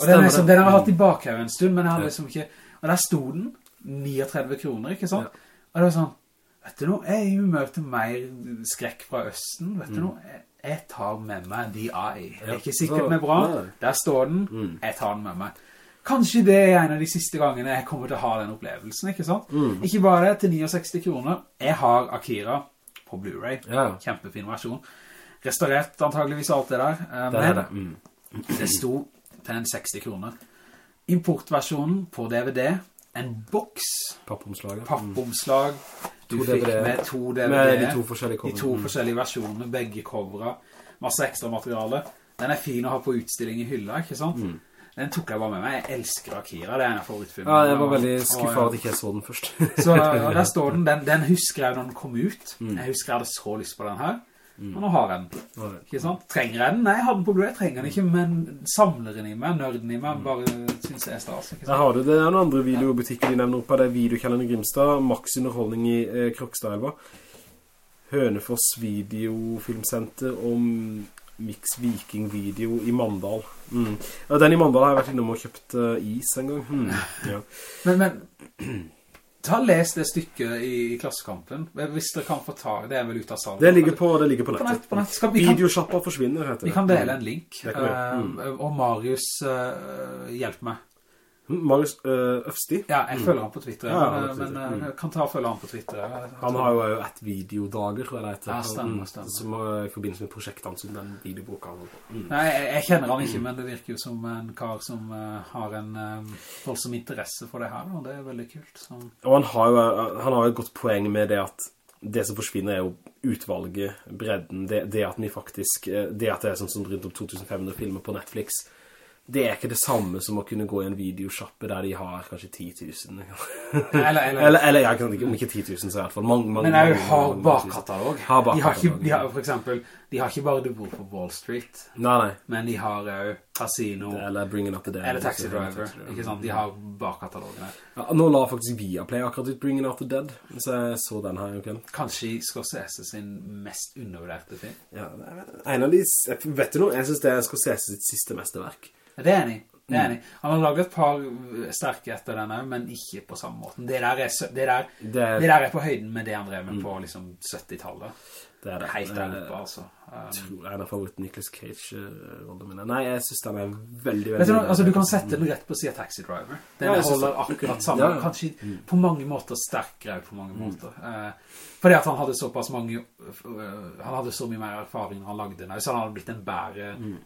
C: Og den, liksom, den har jeg hatt i bakhavet en stund, men jeg
B: har
C: liksom ikke... Og der sto den, 39 kroner, ikke sant? Og det var sånn, vet du noe, jeg er humør til mer skrekk fra Østen, vet du noe, jeg, jeg tar med meg The Eye. Det
B: Mm.
C: Er ikke sikkert med bra, der står den,
B: Mm.
C: jeg tar den med meg. Kanskje det er en av de siste gangene jeg kommer til å ha den opplevelsen, ikke sant?
B: Mm.
C: Ikke bare til 69 kroner. Jeg har Akira på Blu-ray. Kjempefin versjon. Restaurert antageligvis alt det der. eh, men
B: det. Mm.
C: det sto til en 60 kroner. Importversjonen på DVD, en boks,
B: Pappomslaget.
C: pappomslag, du fikk
B: DVD.
C: med to DVD,
B: Med de to forskjellige
C: de to
B: Mm.
C: forskjellige versjonene, begge covere, masse ekstra materiale. Den er fin å ha på utstilling i hylla, ikke sant? Den tok jeg bare med meg. Jeg elsker Akira, det er en av favorittfilmene.
B: Mm. Ja, jeg var veldig skuffet at ikke jeg så den først.
C: Så ja, der står den. den. Den husker jeg når den kom ut.
B: Mm.
C: Jeg husker jeg hadde så lyst på den her. Og nå har jeg den. Ikke sant? Trenger jeg den? Nei, jeg har den på Blu, jeg trenger den ikke, men samleren i meg, nørden i meg, bare synes jeg er stas.
B: Der
C: sant?
B: har du det. Det er noen andre videobutikker de nevner oppe. Det er videokjellene Grimstad, Max Underholdning i eh, Krokstadelva, Hønefoss Videofilmsenter og Mix Viking Video i Mandal. Mm. Den i Mandal har jeg vært innom og kjøpt uh, is en gang. Mm. Ja.
C: Men, men, ta les det stykket i, Klassekampen, hvis dere kan få ta, det er vel ut av salen.
B: Det ligger på, det ligger på
C: På
B: nettet.
C: nett, på nett. Skal, vi, kan,
B: forsvinner, heter det.
C: vi kan dele en link,
B: mm.
C: eh, og Marius uh, hjelper meg.
B: Marius øh, Øfsti,
C: Ja, jeg følger han på Twitter,
B: Ja,
C: men,
B: er på
C: men
B: Twitter.
C: men jeg kan ta og følge han på Twitter.
B: Han har jo et videodager, tror jeg det heter.
C: Ja, stemmer,
B: Mm,
C: stemmer.
B: Som er i forbindelse med prosjektet hans, den videoboka. han. Mm.
C: Nei, jeg, jeg kjenner han ikke, men det virker jo som en kar som uh, har en uh, voldsom interesse for det her, og det er veldig kult. Så.
B: Og han har, jo, han har jo et godt poeng med det at det som forsvinner er jo utvalget, bredden, det, det at vi faktisk, eh, det at det er sånn som rundt om 2500 filmer på Netflix, det er ikke det samme som å kunne gå i en videoshoppe der de har kanskje 10 000.
C: Eller, eller,
B: eller, eller jeg kan ikke, om ikke 10 000, så i hvert fall mange, mange,
C: men jeg har bakkatalog.
B: Har
C: De har, ikke,
B: bakkatalog,
C: de har, for eksempel, de har ikke bare Du bor på Wall Street,
B: Nei, nei.
C: men de har jo Casino,
B: Eller Bringing Up the Dead.
C: eller Taxi Driver,
B: Taxi Driver.
C: ikke sant? De har bakkatalogene.
B: Ja, nå la faktisk Viaplay akkurat ut Bringing Up the Dead, så jeg så den her, ok?
C: Kanskje Scorsese sin mest undervurderte film.
B: Ja, en av de, vet du noe, jeg synes det er Scorsese sitt siste mesterverk.
C: Det er enig. Det
B: Mm.
C: er enig. Han har laget et par sterke etter denne, men ikke på samme måten. Det der er, det der,
B: Det
C: det
B: er,
C: der er på høyden med det han drev med på liksom 70-tallet.
B: det er det.
C: Helt der
B: Eh,
C: oppe, altså. Um,
B: tror jeg er en Nicolas Cage-rollene mine. Nei, jeg synes den er veldig, veldig...
C: Vet du altså du kan sette den rett på av Taxi Driver. Den
B: Ja,
C: holder akkurat sammen.
B: Ja,
C: kanskje på mange måter sterkere på mange måter. Uh, fordi at han hadde såpass mange, Uh, han hadde så mye mer erfaring når han lagde den, så han hadde blitt en bære eh,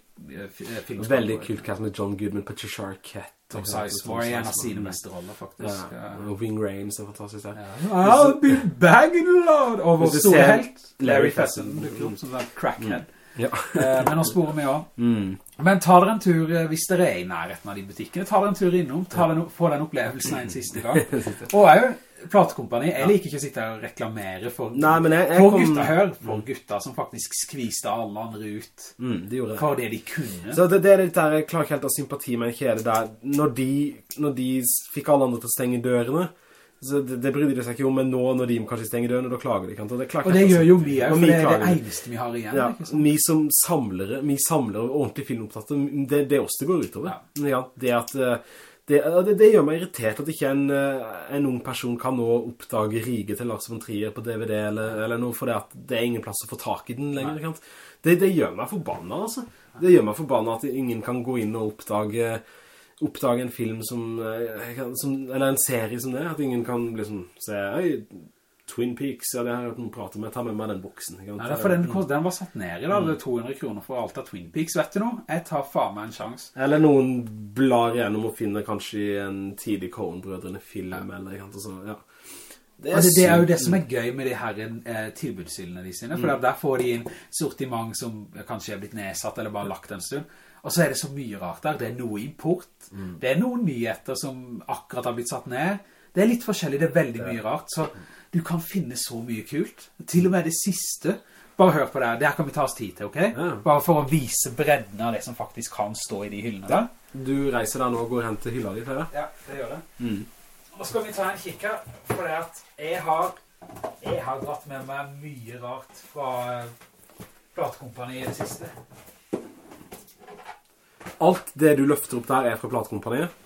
C: fi- eh, filmskaper.
B: Veldig kult cast med John Goodman, Patricia Arquette.
C: Tom Sizemore er en av sine beste roller, faktisk.
B: Ja,
C: Eh,
B: og Wing Rames er fantastisk der.
C: I'll be bagging a lot Og vår store helt Larry Fesson dukker opp som en crackhead
B: Ja.
C: Eh, Men nå sporer vi også
B: Mm.
C: Men ta dere en tur eh, hvis dere er i nærheten av de butikkene Ta dere en tur innom ta den, Få den opplevelsen en siste gang Og jo platekompani. Jeg liker ikke å sitte her og reklamere for,
B: Nei, men jeg, jeg
C: for
B: kom...
C: gutta. Hør for gutta som faktisk skviste alle andre ut
B: Mm, de det.
C: For det de kunne.
B: Så det, det er litt der, jeg klarer ikke helt av sympati med en kjede der, når de, når de fikk alle andre til å stenge dørene, så det, det brydde de seg ikke om, men nå når de kanskje stenger dørene, da klager de ikke. Det,
C: Og det gjør jo vi For det er det eneste vi har igjen
B: Ja, vi som samlere, vi samlere ordentlig filmopptatte, det, det er oss det går utover. Ja. det at... Det, det, det gjør meg irritert at ikke en, eh, en ung person kan nå oppdage Rige til Lars von Trier på DVD eller, eller noe, for det, at det er ingen plass å få tak i den lenger. Det, det gjør meg forbanna, altså. Det gjør meg forbanna at ingen kan gå inn og oppdage, oppdage en film som, eh, som, eller en serie som det, at ingen kan liksom se, «Oi, Twin Peaks, ja, det har jeg hørt noen prate Jeg tar med meg den boksen.
C: Ja. Det er for den, den var satt ned i da, det er 200 kroner for alt av Twin Peaks, vet du noe? Jeg tar faen meg en sjans.
B: Eller noen blar gjennom og finner kanskje en tidlig Coen-brødrene film, eller ikke sant, så, ja. Det
C: Altså, det er jo det som er gøy med de her eh, tilbudshyllene de sine, for der får de inn sortiment som kanskje er blitt nedsatt eller bare lagt en stund. Og så er det så mye rart der. Det er noe import, det er noen nyheter som akkurat har blitt satt ned. Det er litt forskjellig, det er veldig mye rart, så du kan finne så mye kult. Til og med det siste. Bare hør på det her, det her kan vi ta oss tid til, ok?
B: Ja.
C: Bare for å vise bredden av det som faktisk kan stå i de hyllene der.
B: Du reiser der nå og går hen til hylla di, eller?
C: Ja, det gjør det.
B: Mm.
C: Nå skal vi ta en kikk her, for det at jeg har, jeg har dratt med meg mye rart fra Platkompaniet platekompaniet i det siste.
B: Alt det du løfter opp der er fra platekompaniet.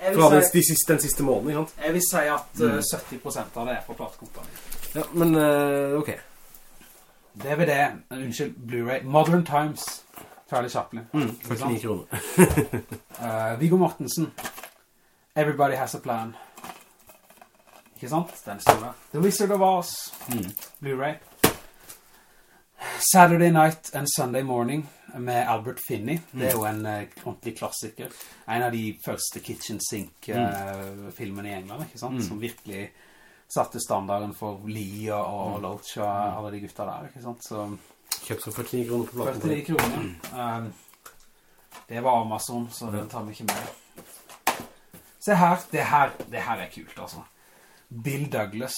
B: Fra den,
C: si,
B: de siste, den siste måneden, ikke sant?
C: jeg vil si at mm. 70% av det er fra platekompaniet.
B: Ja, men uh, ok.
C: DVD, eh, unnskyld, Blu-ray, Modern Times, Charlie Chaplin.
B: Mm,
C: Ikke sant?
B: 49 kroner.
C: uh, Viggo Mortensen, Everybody Has a Plan. Ikke sant? Den store. The Wizard of Oz,
B: Mm.
C: Blu-ray. Saturday Night and Sunday Morning med Albert Finney. Det er jo en eh, ordentlig klassiker. En av de første Kitchen Sink-filmene i England, ikke sant? Som virkelig satte standarden for Lee og, og Loach og alle de gutta der, ikke sant? Så
B: Kjøpt for 49 kroner på
C: 49
B: platekompaniet.
C: kroner. Um, det var Amazon, så den tar vi ikke med. Se her, det her, det her er kult, altså. Bill Douglas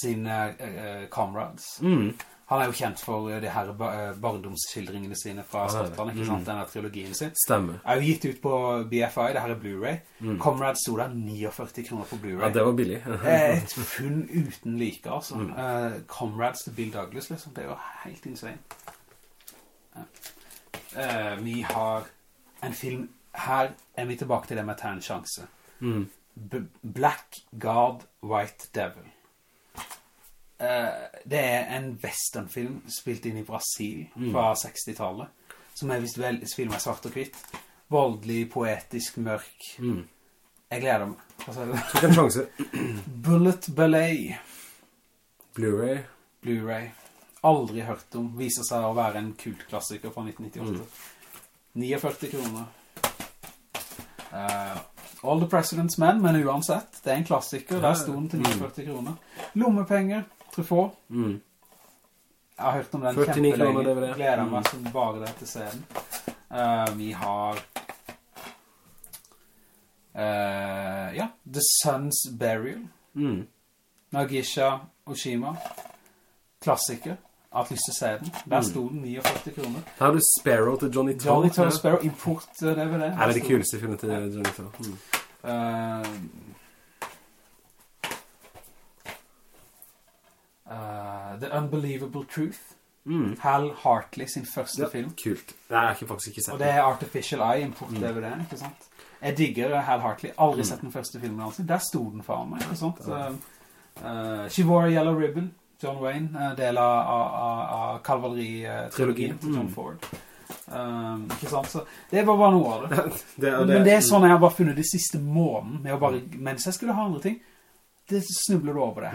C: sine uh, comrades.
B: Mm.
C: Han er jo kjent for uh, de her uh, barndomsskildringene sine fra. Skottland, ikke sant? Denne trilogien sin.
B: Stemmer.
C: Er jo gitt ut på BFI, det her er Blu-ray. Comrades stod der 49 kroner på Blu-ray.
B: Ja, det var billig.
C: Et funn uten like, altså. Eh, Comrades til Bill Douglas, liksom. Det er jo helt insane. Ja. Eh, vi har en film... Her er vi tilbake til det med å ta en sjanse.
B: Mm.
C: Black God, White Devil. Eh, det er en westernfilm spilt inn i Brasil fra 60-tallet. Som er visste vel film meg svart og hvitt. Voldelig, poetisk, mørk.
B: Mm.
C: Jeg gleder meg. Du?
B: Tok en sjanse.
C: Bullet Ballet.
B: Blu-ray.
C: Blu-ray. Aldri hørt om. Viser seg å være en kultklassiker fra 1998. 49 kroner. Uh, All the President's Men, men uansett, det er en klassiker. Der sto den til 49 kroner. Lommepenger, Truffaut.
B: Mm.
C: Jeg har hørt om den
B: 49 kroner,
C: kjempelenge.
B: Jeg.
C: Gleder
B: Mm.
C: meg som bare det til scenen. Uh, vi har... Uh, ja, The Sun's Burial.
B: Mm.
C: Nagisha Oshima. Klassiker. Jeg har lyst til å se den. Der sto den 49 kroner.
B: Her har du Sparrow til Johnny Toe.
C: Johnny Toe. Sparrow, import-DVD.
B: Det er det kuleste filmet til Johnny Toe. Mm.
C: Uh, uh, The Unbelievable Truth.
B: Mm.
C: Hal Hartley sin første
B: Ja,
C: film.
B: kult. Det har jeg faktisk ikke sett.
C: Og det er Artificial Eye, import-DVD, ikke sant? Jeg digger Hal Hartley. Aldri sett den første filmen hans. Der sto den for meg, ikke sant? Uh, She Wore a Yellow Ribbon. John Wayne, uh, del av, av, av, av Calvary-trilogien til John
B: Mm.
C: Ford. Um, ikke sant? Så det var bare noe av det.
B: Det det
C: Men det er sånn jeg har bare funnet de siste måneden bare, mens jeg skulle ha andre ting, det snubler du over det.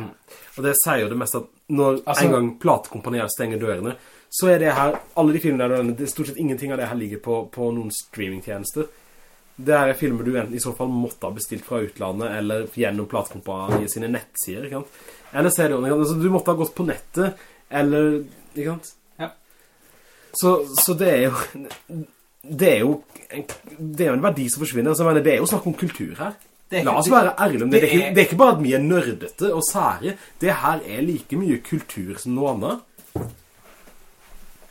B: Og det sier jo det mest at når
C: Altså-
B: en gang platekompanier stenger dørene, så er det her, alle de filmene der, det er stort sett ingenting av det her ligger på, på noen streamingtjenester. Det er filmer du enten i så fall måtte ha bestilt fra utlandet, eller gjennom platekompanier sine nettsider, ikke sant? Eller ser du, sant? altså, du måtte ha gått på nettet, eller, ikke sant?
C: Ja.
B: Så, så det er jo, det er jo, en, det er en verdi som forsvinner, altså, det er jo snakk om kultur her.
C: Det er
B: La oss være ærlige om det. Det er,
C: det
B: ikke,
C: er-
B: det er ikke bare at vi er nørdete og sære. Det her er like mye kultur som noe annet.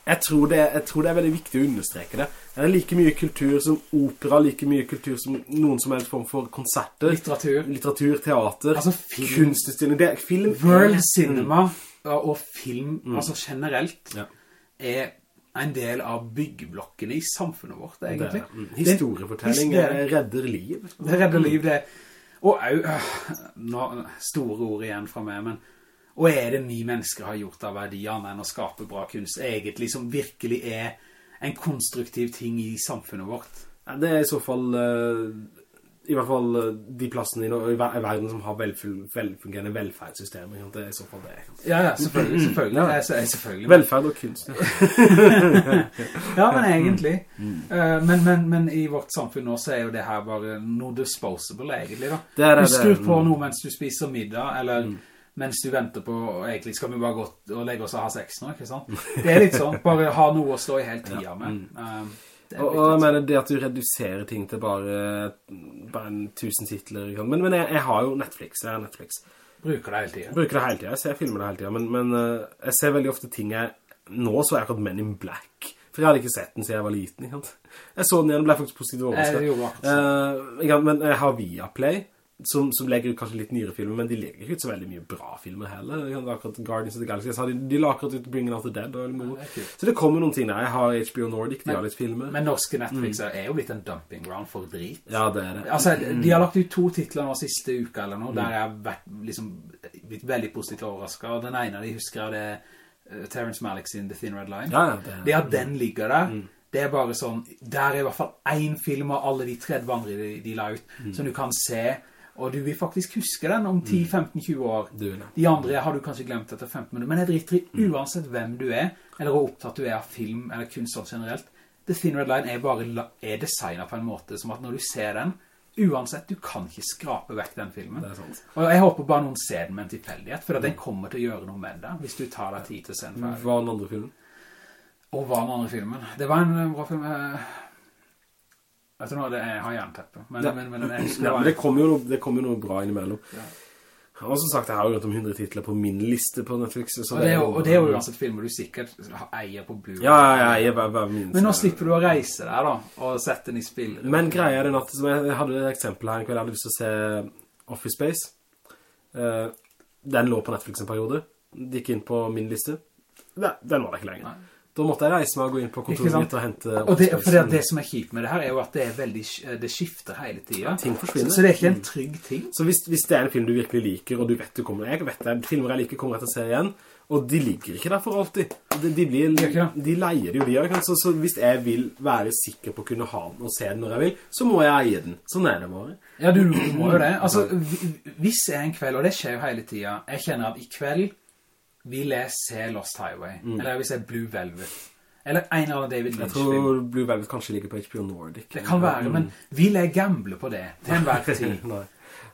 B: Jeg tror, det, jeg tror det er veldig viktig å understreke det. Det er like mye kultur som opera, like mye kultur som noen som helst form for konserter,
C: Litteratur.
B: litteratur, teater,
C: Altså film.
B: kunstutstilling. Det er film.
C: World
B: er-
C: cinema og film, altså generelt,
B: Ja.
C: er en del av byggeblokkene i samfunnet vårt, egentlig.
B: Det, mm, historiefortelling
C: Det-
B: eh, redder liv.
C: Det redder liv, det. Og au, øh, store ord igjen fra meg, men og er det vi mennesker har gjort av verdiene enn å skape bra kunst, egentlig som virkelig er en konstruktiv ting i samfunnet vårt?
B: Ja, Det er i så fall eh, i hvert fall eh, de plassene i, i ver- i verden som har velfun velfungerende velferdssystemer. Det er i så fall det.
C: Ja, ja, selvfølgelig, selvfølgelig.
B: Ja.
C: Er, er selvfølgelig.
B: Velferd og kunst. Ja.
C: Ja, men egentlig. Eh, men, men, men i vårt samfunn nå så er jo det her bare noe disposable, egentlig da.
B: Det er det,
C: du skrur på
B: Mm.
C: noe mens du spiser middag, eller mens du venter på, egentlig skal vi bare gå og legge oss og ha sex nå, ikke sant? Det er litt sånn, bare ha noe å stå i hele tiden med. Er
B: Og, og jeg mener det at du reduserer ting til bare, bare en tusen titler. Men, men jeg, jeg har jo Netflix. Jeg har Netflix.
C: Bruker det hele
B: tiden. Bruker det hele tiden. Jeg ser filmer det hele tiden. Men, men eh, jeg ser veldig ofte ting jeg... Nå så jeg akkurat Men in Black. For jeg hadde ikke sett den siden jeg var liten. Ikke sant? Jeg så den igjen, og ble faktisk positivt
C: Jeg
B: overrasket.
C: gjorde akkurat sånn.
B: Eh, sant, men jeg har Viaplay, som, som legger ut kanskje litt nyere filmer, men de legger ikke ut så veldig mye bra filmer heller. Akkurat Guardians of the Galaxy, de, de la akkurat ut Bringing Out the Dead, og,
C: det er
B: så det kommer noen ting der. Jeg har HBO Nordic, de
C: Men-
B: har litt filmer.
C: Men norske Netflix er jo litt en dumping ground for drit.
B: ja, det er det.
C: Altså, de har lagt ut to titler nå siste uka eller noe, der jeg har vært, liksom, blitt veldig positivt overrasket. Og den ene de husker av det uh, Terrence Malick sin The Thin Red Line.
B: Ja, ja, det er
C: at den ligger der, det er bare sånn, der er i hvert fall en film av alle de 30 andre de, de la ut, som du kan se, og du vil faktisk huske den om 10, 15, 20 år.
B: Du.
C: De andre har du kanskje glemt etter 15 minutter, men jeg driter i uansett hvem du er, eller hvor opptatt du er av film eller kunst sånn generelt. The Thin Red Line er bare er designet på en måte som at når du ser den, uansett, du kan ikke skrape vekk den filmen. Og jeg håper bare noen ser den med en tilfeldighet, for at den kommer til å gjøre noe med deg, hvis du tar deg tid til å se den ferdig.
B: Hva var den andre filmen?
C: Og hva den andre filmen? Det var en eh, bra film. eh, Vet du nå, det er, jeg har jernteppe. Men,
B: Ja.
C: men, men, jeg
B: Ja,
C: det
B: men det kommer jo, noe- det kommer jo noe bra innimellom.
C: Ja.
B: Og som sagt, jeg har jo rundt om 100 titler på min liste på Netflix. Så
C: og, det er jo, og det er jo uansett filmer du sikkert eier på Blu-ray.
B: Ja, ja, ja, jeg bare, bare min.
C: Men nå slipper du å reise der da, og sette den i spill.
B: Men greia er den at, som jeg, hadde et eksempel her en kveld, jeg hadde lyst til å se Office Space. Uh, den lå på Netflix en periode. Gikk inn på min liste. Den var det ikke lenger.
C: Nei.
B: Da måtte jeg reise meg og gå inn på kontoret mitt og hente
C: Og det, for det, det som er kjipt med det her er jo at det er veldig, det skifter hele tiden.
B: ting forsvinner.
C: Så, så det er ikke en trygg ting.
B: Så hvis, hvis det er en film du virkelig liker, og du vet du kommer, jeg vet det, filmer jeg liker kommer jeg til å se igjen, og de ligger ikke der for alltid. De, de, blir, de leier jo de, så, så hvis jeg vil være sikker på å kunne ha den og se den når jeg vil, så må jeg eie den. Sånn er det bare.
C: Ja, du må jo det. Altså, hvis jeg en kveld, og det skjer jo hele tiden, jeg kjenner at i kveld vil jeg se Lost Highway, eller jeg vil se Blue Velvet, eller en eller annen David Lynch-film.
B: Jeg tror Blue Velvet kanskje ligger på HBO Nordic.
C: Det kan være, men vil jeg gamble på det til enhver tid?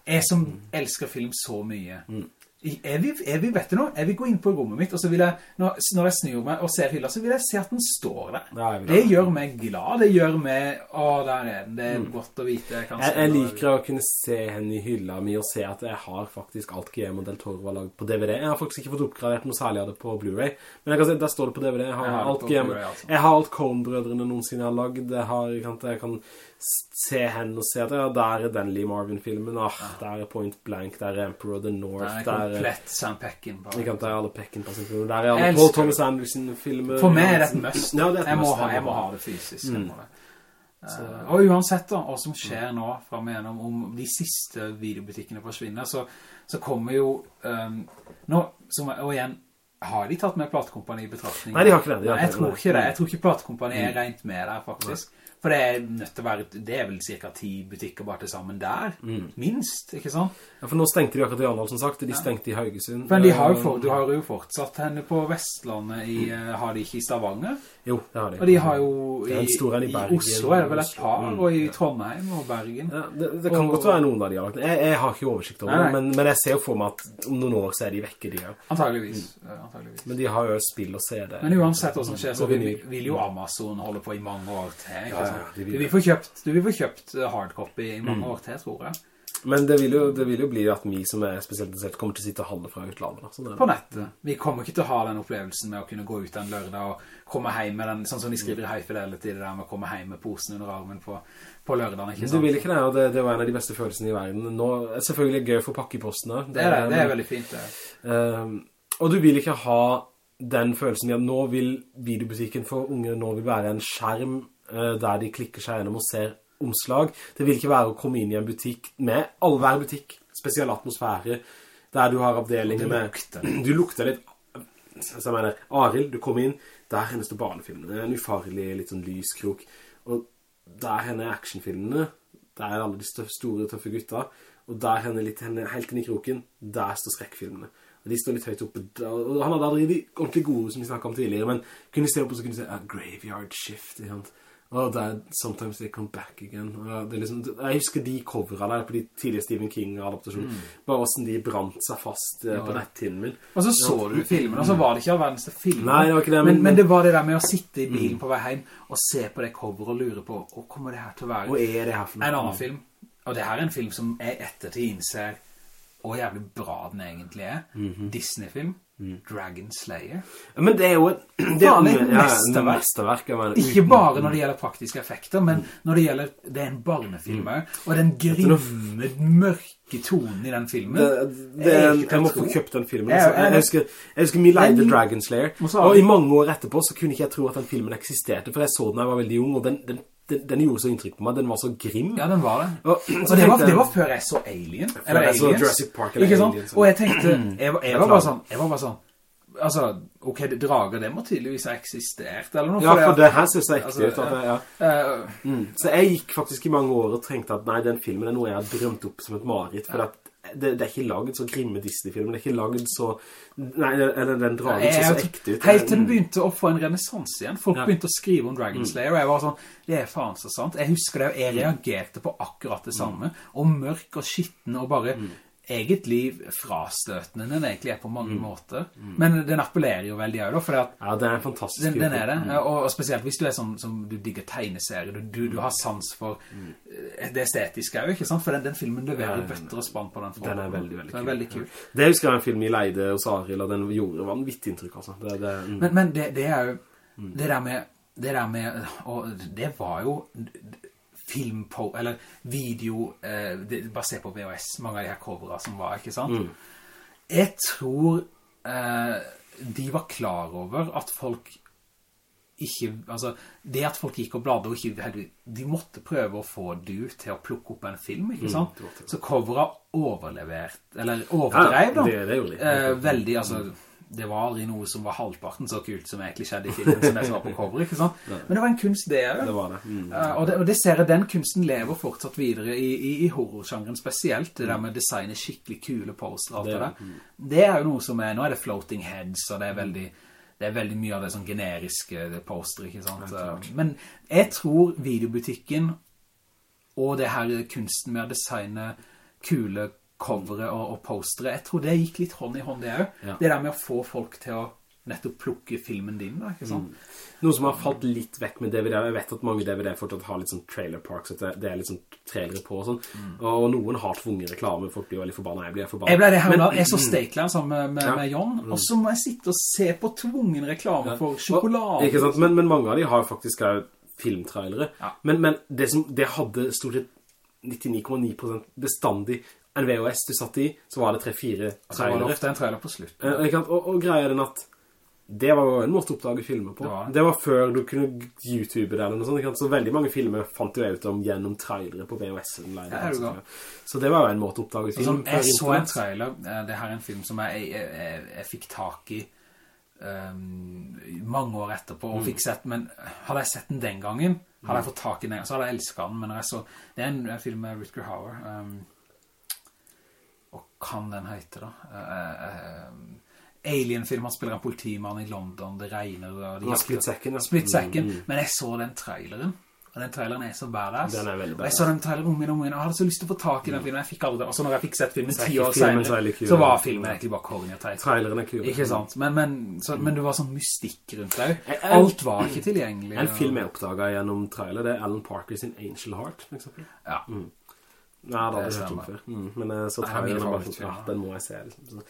C: Jeg som elsker film så mye. I- Jeg vil, jeg vil, vet du noe, jeg vil gå inn på rommet mitt, og så vil jeg, når, når jeg snur meg og ser hylla, så vil jeg se at den står der.
B: Ja,
C: det gjør meg glad, det gjør meg, å, der er den, det er godt å vite. Jeg,
B: Jeg, jeg liker å kunne se henne i hylla mi og se at jeg har faktisk alt Guillermo del Toro har laget på DVD. Jeg har faktisk ikke fått oppgradert noe særlig av det på Blu-ray, men jeg kan se, der står det på DVD. Jeg har, alt Guillermo,
C: altså.
B: jeg har alt Coen-brødrene noensinne har lagd. Jeg, har, jeg, kan, jeg kan se henne og se at ja, der er den Lee Marvin-filmen. Ah, der er Point Blank, der er Emperor of the North,
C: Der er komplett Sam Peckinpah.
B: Vi der er alle Peckinpah-filmer. Der er alle Paul. Thomas Anderson-filmer.
C: For meg er det et must.
B: Ja, det et
C: jeg, må ha, jeg må ha det fysisk. mm. Så. Eh, og uansett da, hva som skjer nå frem igjennom, om de siste videobutikkene forsvinner, så, så kommer jo, um, nå, som, og igjen, har de tatt med platekompani i betraktning?
B: Nei, de har ikke det, de har
C: Nei, jeg tror ikke det. Jeg tror ikke platekompani er rent med der, faktisk. For det er nødt til å være, det er vel cirka ti butikker bare til sammen der.
B: Mm.
C: Minst, ikke sant?
B: Ja, for nå stengte de akkurat i Arendal, som sagt. De stengte i Haugesund.
C: Men de har jo,
B: Eh,
C: for, du har jo fortsatt henne på Vestlandet i, mm. har de ikke i Stavanger?
B: Jo, det har de.
C: Og de har jo
B: i,
C: i,
B: er en stor en i
C: Oslo er det vel et par,
B: Mm.
C: og i Trondheim og Bergen.
B: Ja, det, det kan
C: Og-
B: godt være noen av de har lagt jeg, jeg har ikke oversikt over det, men, men jeg ser jo for meg at om noen år så er de vekke, de her.
C: Antageligvis. eh, antageligvis.
B: Men de har jo spill og CD.
C: Men uansett hva som skjer, så vil, vil jo Amazon holde på i mange år til, ikke sant? Du vil få kjøpt, du vil få kjøpt eh, hardcopy i
B: Mm.
C: mange år til, tror jeg.
B: Men det vil, jo, det vil jo bli at vi som er spesielt interessert kommer til å sitte og handle fra utlandet. Er.
C: På nettet. Vi kommer ikke til å ha den opplevelsen med å kunne gå ut en lørdag og komme hjem med den, sånn som de skriver i High Fidelity, det der med å komme hjem med posen under armen på, på lørdagen, ikke
B: Du vil ikke det, og det, det var en av de beste følelsene i verden. Nå, selvfølgelig gøy for pakkepostene.
C: Det er, det, det er veldig fint, det.
B: Ehm, og du vil ikke ha den følelsen ja, nå vil videobutikken for unge nå vil være en skjerm der de klikker seg gjennom og ser omslag. Det vil ikke være å komme inn i en butikk med all hver butikk, spesiell atmosfære, der du har avdelinger
C: Du
B: med...
C: lukter.
B: Du lukter litt... Så jeg mener, Aril, du kommer inn, der hennes det barnefilmene. Det er en ufarlig, litt sånn lyskrok. Og der henne er actionfilmene. Der er alle de store, tøffe gutta. Og der henne litt henne, helt inn i kroken, der står skrekkfilmene. Og de står litt høyt oppe. Og han hadde aldri de ordentlig gode som vi snakket om tidligere, men kunne se opp og så kunne se ah, Graveyard Shift. Ikke sant? Og det er Sometimes They Come Back Again. Liksom, jeg husker de coverene der på de tidlige Stephen King-adaptasjoner. Bare hvordan de brant seg fast ja. på netthinnen min.
C: Og så så du filmen, og så var det ikke all verdens filmen.
B: Nei, det var ikke det,
C: men,
B: men-
C: men det var det der med å sitte i bilen på vei hjem og se på det cover og lure på, hva kommer det her til å være
B: Og er det her for
C: en annen film? Og det her er en film som jeg ettertid innser hvor jævlig bra den egentlig er.
B: Mhm.
C: Disney-film. Dragon Slayer.
B: Men det er jo et, det er,
C: et mesterverk.
B: mesterverk jeg mener,
C: Ikke bare når det gjelder praktiske effekter, men når det gjelder, det er en barnefilm mm. og den grimme, mørke tonen i den filmen.
B: Det, det,
C: til
B: jeg må få kjøpt den filmen.
C: Jeg,
B: jeg,
C: ja,
B: Jeg, husker, jeg husker mye leide Dragon Slayer,
C: Og
B: og i mange år etterpå så kunne ikke jeg tro at den filmen eksisterte, for jeg så den da jeg var veldig ung, og den, den, den, den gjorde så inntrykk på meg, den var så grim.
C: Ja, den var det.
B: Og,
C: Og det var, det var før jeg så Alien. Før
B: jeg så Jurassic Park eller
C: Ikke
B: Sånn?
C: Og jeg tenkte, jeg, var- jeg var bare sånn, jeg var bare sånn, altså, ok, drager, det må tydeligvis ha eksistert, eller noe.
B: Ja, for det her synes jeg ekte
C: altså,
B: ut. At ja.
C: eh,
B: Mm. Så jeg gikk faktisk i mange år og tenkte at nei, den filmen er noe jeg har drømt opp som et marit, for at det, det er ikke laget så grimme Disney-filmer, det er ikke laget så... Nei, eller den dragen så, så ekte ut.
C: Helt til den begynte å få en renaissance igjen. Folk
B: Ja.
C: begynte å skrive om Dragon Slayer, og jeg var sånn, det er faen så sant. Jeg husker det, jeg reagerte på akkurat det samme. Og mørk og skitten, og bare egentlig frastøtende den egentlig er på mange måter. Men den appellerer jo veldig også, fordi
B: Ja, det er en fantastisk
C: den, den er det, og, og spesielt hvis du er sånn som du digger tegneserier, du, du, du har sans for mm. det estetiske også, ikke sant? For den, den filmen leverer
B: Ja,
C: bøtter og spann på den
B: Den er veldig, veldig
C: er veldig kul.
B: Det husker jeg en film i Leide hos Arild, og den gjorde vanvittig inntrykk, altså. Det, det, mm.
C: Men, men det, det er jo det der med det der med og det var jo film på eller video eh, det, se på VHS mange av de her covera som var ikke sant jeg tror eh, de var klar over at folk ikke, altså, det at folk gikk og bladde og ikke, de måtte prøve å få du til å plukke opp en film, ikke sant?
B: Mm.
C: Så coveret overlevert, eller overdrev da.
B: Ja, det- det de.
C: Eh, veldig, altså, det var aldri noe som var halvparten så kult som egentlig skjedde i filmen som det som var på cover, ikke sant? Men det var en kunst det.
B: Det var det. Mm.
C: Uh, og, det, og det ser jeg, den kunsten lever fortsatt videre i, i, i horrorsjangeren spesielt, det der med å designe skikkelig kule poster og alt det,
B: Det-
C: der. Det er jo noe som er, nå er det floating heads, og det er veldig, det er veldig mye av det sånn generiske poster, ikke sant? Eh, Men jeg tror videobutikken og det her kunsten med å designe kule covere og, og postere, jeg tror det gikk litt hånd i hånd det også.
B: Ja.
C: Det der med å få folk til å nettopp plukke filmen din da, ikke sant?
B: Noe som har falt litt vekk med DVD, jeg vet at mange DVD fortsatt har litt sånn trailer parks, at det, er litt sånn trailere på og sånn, og noen har tvunget reklame, folk blir veldig forbannet, jeg blir forbannet.
C: Jeg ble det her
B: Men-
C: da, jeg så Stakeland sammen med, med,
B: Ja.
C: med John, og så må jeg sitte og se på tvungen reklame for sjokolade.
B: Og- Ikke sant, men, men mange av de har jo faktisk filmtrailere.
C: Ja.
B: Men, men det, som, det hadde stort sett 99,9% bestandig en VHS du satt i, så var det 3-4
C: Så var det
B: trailere.
C: ofte en trailer på slutt.
B: Og. Og, og greia er den at det var jo en måte å oppdage filmer på.
C: Det var det.
B: Var før du kunne YouTube det eller noe sånt, så veldig mange filmer fant du ut om gjennom trailere på VHS-en.
C: Ja.
B: Så det var jo en måte å oppdage film
C: Sånn, jeg så en trailer, eh, det her er en film som jeg, jeg, jeg, jeg fikk tak i um, mange år etterpå,
B: Mm.
C: og fikk sett, men hadde jeg sett den den gangen, hadde jeg fått tak i den, så hadde jeg elsket den, men jeg så, det er en, en film med Rutger Hauer, um, kan den hete da? Uh, uh, Alien-film, han spiller en politimann i London, det regner, og de
B: Ja, Split Second.
C: Split Second,
B: Mm, mm.
C: men jeg så den traileren, og den traileren er så badass.
B: Den er veldig badass.
C: Og jeg så den traileren om min og om igjen, og jeg hadde så lyst til å få tak i den filmen. Jeg fikk aldri det. Og så når jeg fikk sett filmen ti år senere, så var filmen egentlig bare korn og teit.
B: Traileren er kul.
C: Ikke sant? Men, men, så, men det var sånn mystikk rundt
B: deg.
C: Alt var ikke tilgjengelig.
B: En film jeg oppdaget gjennom trailer, det er Alan Parker sin Angel Heart, for eksempel.
C: Ja.
B: Nei, det hadde jeg hørt om før. Mm, men jeg så tar
C: mine
B: og bare sånn, ja, den må jeg se. Liksom.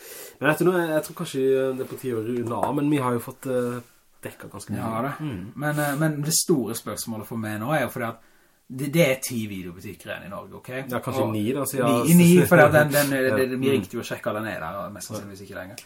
B: Men vet du noe, jeg tror kanskje det er på tide å runde av, men vi har jo fått uh, dekket ganske mye.
C: Ja, det.
B: Mm.
C: Men, uh, men det store spørsmålet for meg nå er jo fordi at det, det er ti videobutikker igjen i Norge, ok?
B: Ja, kanskje
C: Og-
B: ni da, siden-
C: Ni, ni for den, den,
B: Ja.
C: vi ringte jo og sjekket den er der, mest sannsynligvis ikke lenger.